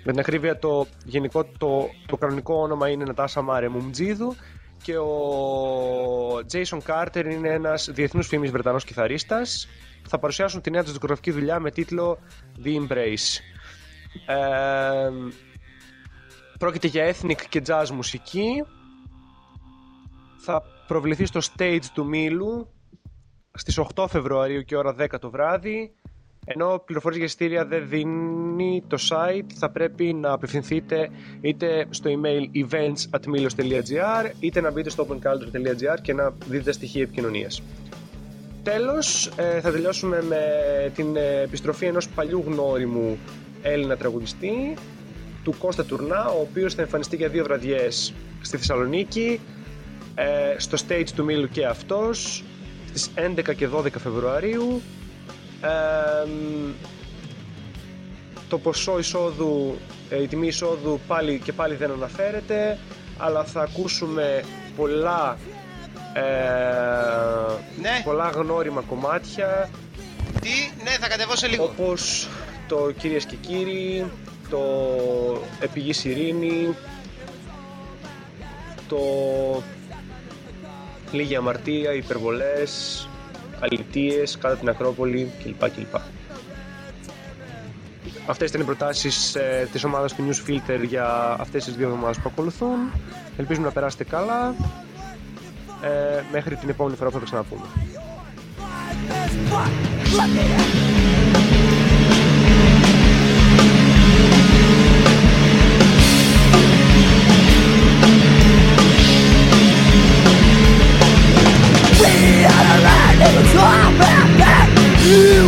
Με την ακρίβεια το, γενικό, το, το κανονικό όνομα είναι Νατάσα Μάρε Μουμτζίδου και ο Jason Carter είναι ένας διεθνούς φήμης Βρετανός κιθαρίστας θα παρουσιάσουν τη νέα τους δικογραφική δουλειά με τίτλο The Embrace. Ε, πρόκειται για ethnic και jazz μουσική. Θα προβληθεί στο stage του Μήλου στις 8 Φεβρουαρίου και ώρα 10 το βράδυ. Ενώ πληροφορίες για εισιτήρια δεν δίνει το site, θα πρέπει να απευθυνθείτε είτε στο email events είτε να μπείτε στο opencalendar.gr και να δείτε στοιχεία επικοινωνίας. Τέλος ε, θα τελειώσουμε με την ε, επιστροφή ενός παλιού γνώριμου Έλληνα τραγουδιστή του Κώστα Τουρνά ο οποίος θα εμφανιστεί για δύο βραδιές στη Θεσσαλονίκη ε, στο stage του Μήλου και αυτός στις 11 και 12 Φεβρουαρίου το ποσό εισόδου, η τιμή εισόδου πάλι και πάλι δεν αναφέρεται αλλά θα ακούσουμε πολλά ε, ναι. πολλά γνώριμα κομμάτια. Τι, ναι, θα κατεβώ σε λίγο. Όπως το Κυρίες και Κύριοι, το Επιγής Ειρήνη, το Λίγη Αμαρτία, Υπερβολές, Αλητίες, Κάτω την Ακρόπολη κλπ. κλπ. Αυτές ήταν οι προτάσεις ε, της ομάδας του News Filter για αυτές τις δύο εβδομάδες που ακολουθούν. Ελπίζουμε να περάσετε καλά ε, μέχρι την επόμενη φορά που θα το ξαναπούμε.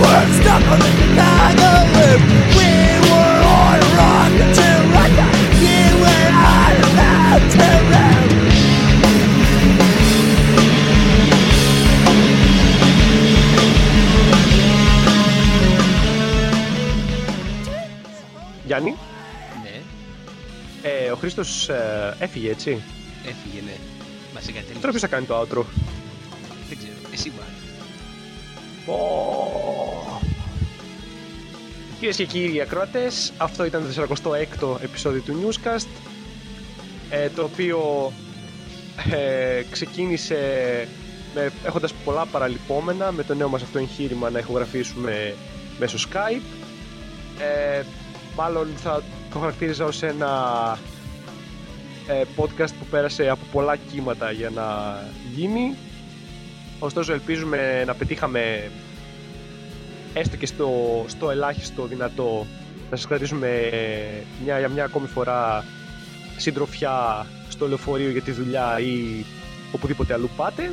We were stuck on the Chicago loop. We were on a rocket to Russia. We were on a mountain Γιάννη. Ναι. Ε, ο Χρήστος ε, έφυγε, έτσι; Έφυγε, ναι. Μας εγκατέλειψε. Τώρα ποιο θα κάνει το outro. Δεν ξέρω. Εσύ βάλει. Oh. Κυρίες και κύριοι ακροατές, αυτό ήταν το 46ο επεισόδιο του Newscast. Ε, το οποίο ε, ξεκίνησε με, έχοντας πολλά παραλυπόμενα με το νέο μας αυτό εγχείρημα να ηχογραφήσουμε μέσω Skype. Ε, μάλλον θα το χαρακτήριζα ως ένα ε, podcast που πέρασε από πολλά κύματα για να γίνει. Ωστόσο ελπίζουμε να πετύχαμε έστω και στο, στο ελάχιστο δυνατό να σας κρατήσουμε μια, για μια ακόμη φορά συντροφιά στο λεωφορείο για τη δουλειά ή οπουδήποτε αλλού πάτε.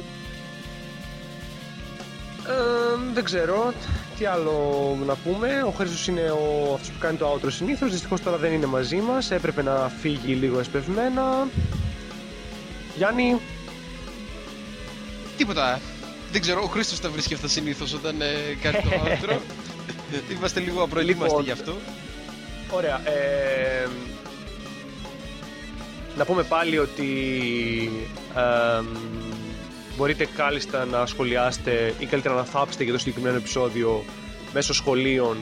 Ε, δεν ξέρω τι άλλο να πούμε. Ο Χρήστος είναι ο, αυτός που κάνει το outro συνήθως. Δυστυχώς τώρα δεν είναι μαζί μας. Έπρεπε να φύγει λίγο εσπευμένα. Γιάννη. Τίποτα. Δεν ξέρω, ο Χρήστος τα βρίσκει αυτά συνήθως όταν ε, κάνει το outro. (laughs) Είμαστε λίγο απροετοίμαστοι Λοιπόν, γι' αυτό. Ωραία. Ε, να πούμε πάλι ότι ε, μπορείτε κάλλιστα να σχολιάσετε ή καλύτερα να θάψετε για το συγκεκριμένο επεισόδιο μέσω σχολείων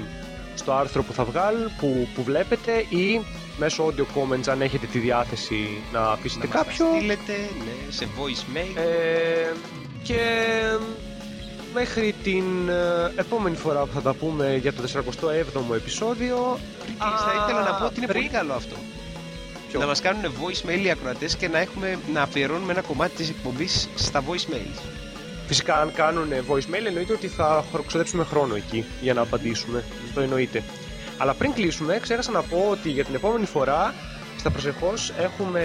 στο άρθρο που θα βγάλουν, που, που βλέπετε ή μέσω audio comments αν έχετε τη διάθεση να αφήσετε Να μας τα κάποιο. στείλετε, ναι, σε voicemail. Ε, και μέχρι την ε, επόμενη φορά που θα τα πούμε για το 47ο επεισόδιο Επίσης, θα ήθελα να πω ότι είναι πριν- πολύ καλό αυτό. Ποιο; Να μας κάνουν voicemail οι ακροατές και να, έχουμε, να αφιερώνουμε ένα κομμάτι της εκπομπής στα voicemails. Φυσικά, αν κάνουν voicemail, εννοείται ότι θα ξοδέψουμε χρόνο εκεί για να απαντήσουμε. Το εννοείται. Αλλά πριν κλείσουμε, ξέχασα να πω ότι για την επόμενη φορά, στα προσεχώς, έχουμε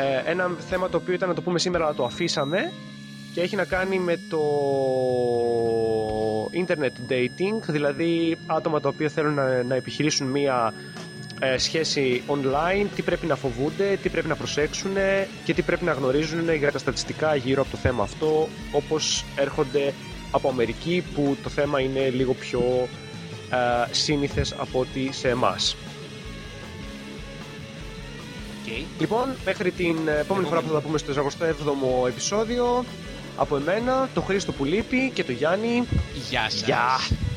ε, ένα θέμα το οποίο ήταν να το πούμε σήμερα, αλλά το αφήσαμε και έχει να κάνει με το internet dating, δηλαδή άτομα τα οποία θέλουν να, να επιχειρήσουν μία ε, σχέση online, τι πρέπει να φοβούνται, τι πρέπει να προσέξουν και τι πρέπει να γνωρίζουν για τα στατιστικά γύρω από το θέμα αυτό, όπως έρχονται από Αμερική που το θέμα είναι λίγο πιο ε, σύνηθες από ότι σε εμάς. Okay. Λοιπόν, μέχρι την επόμενη φορά που θα πούμε στο 47ο επεισόδιο, από εμένα, το Χρήστο που λείπει και το Γιάννη. Γεια σας. Γεια!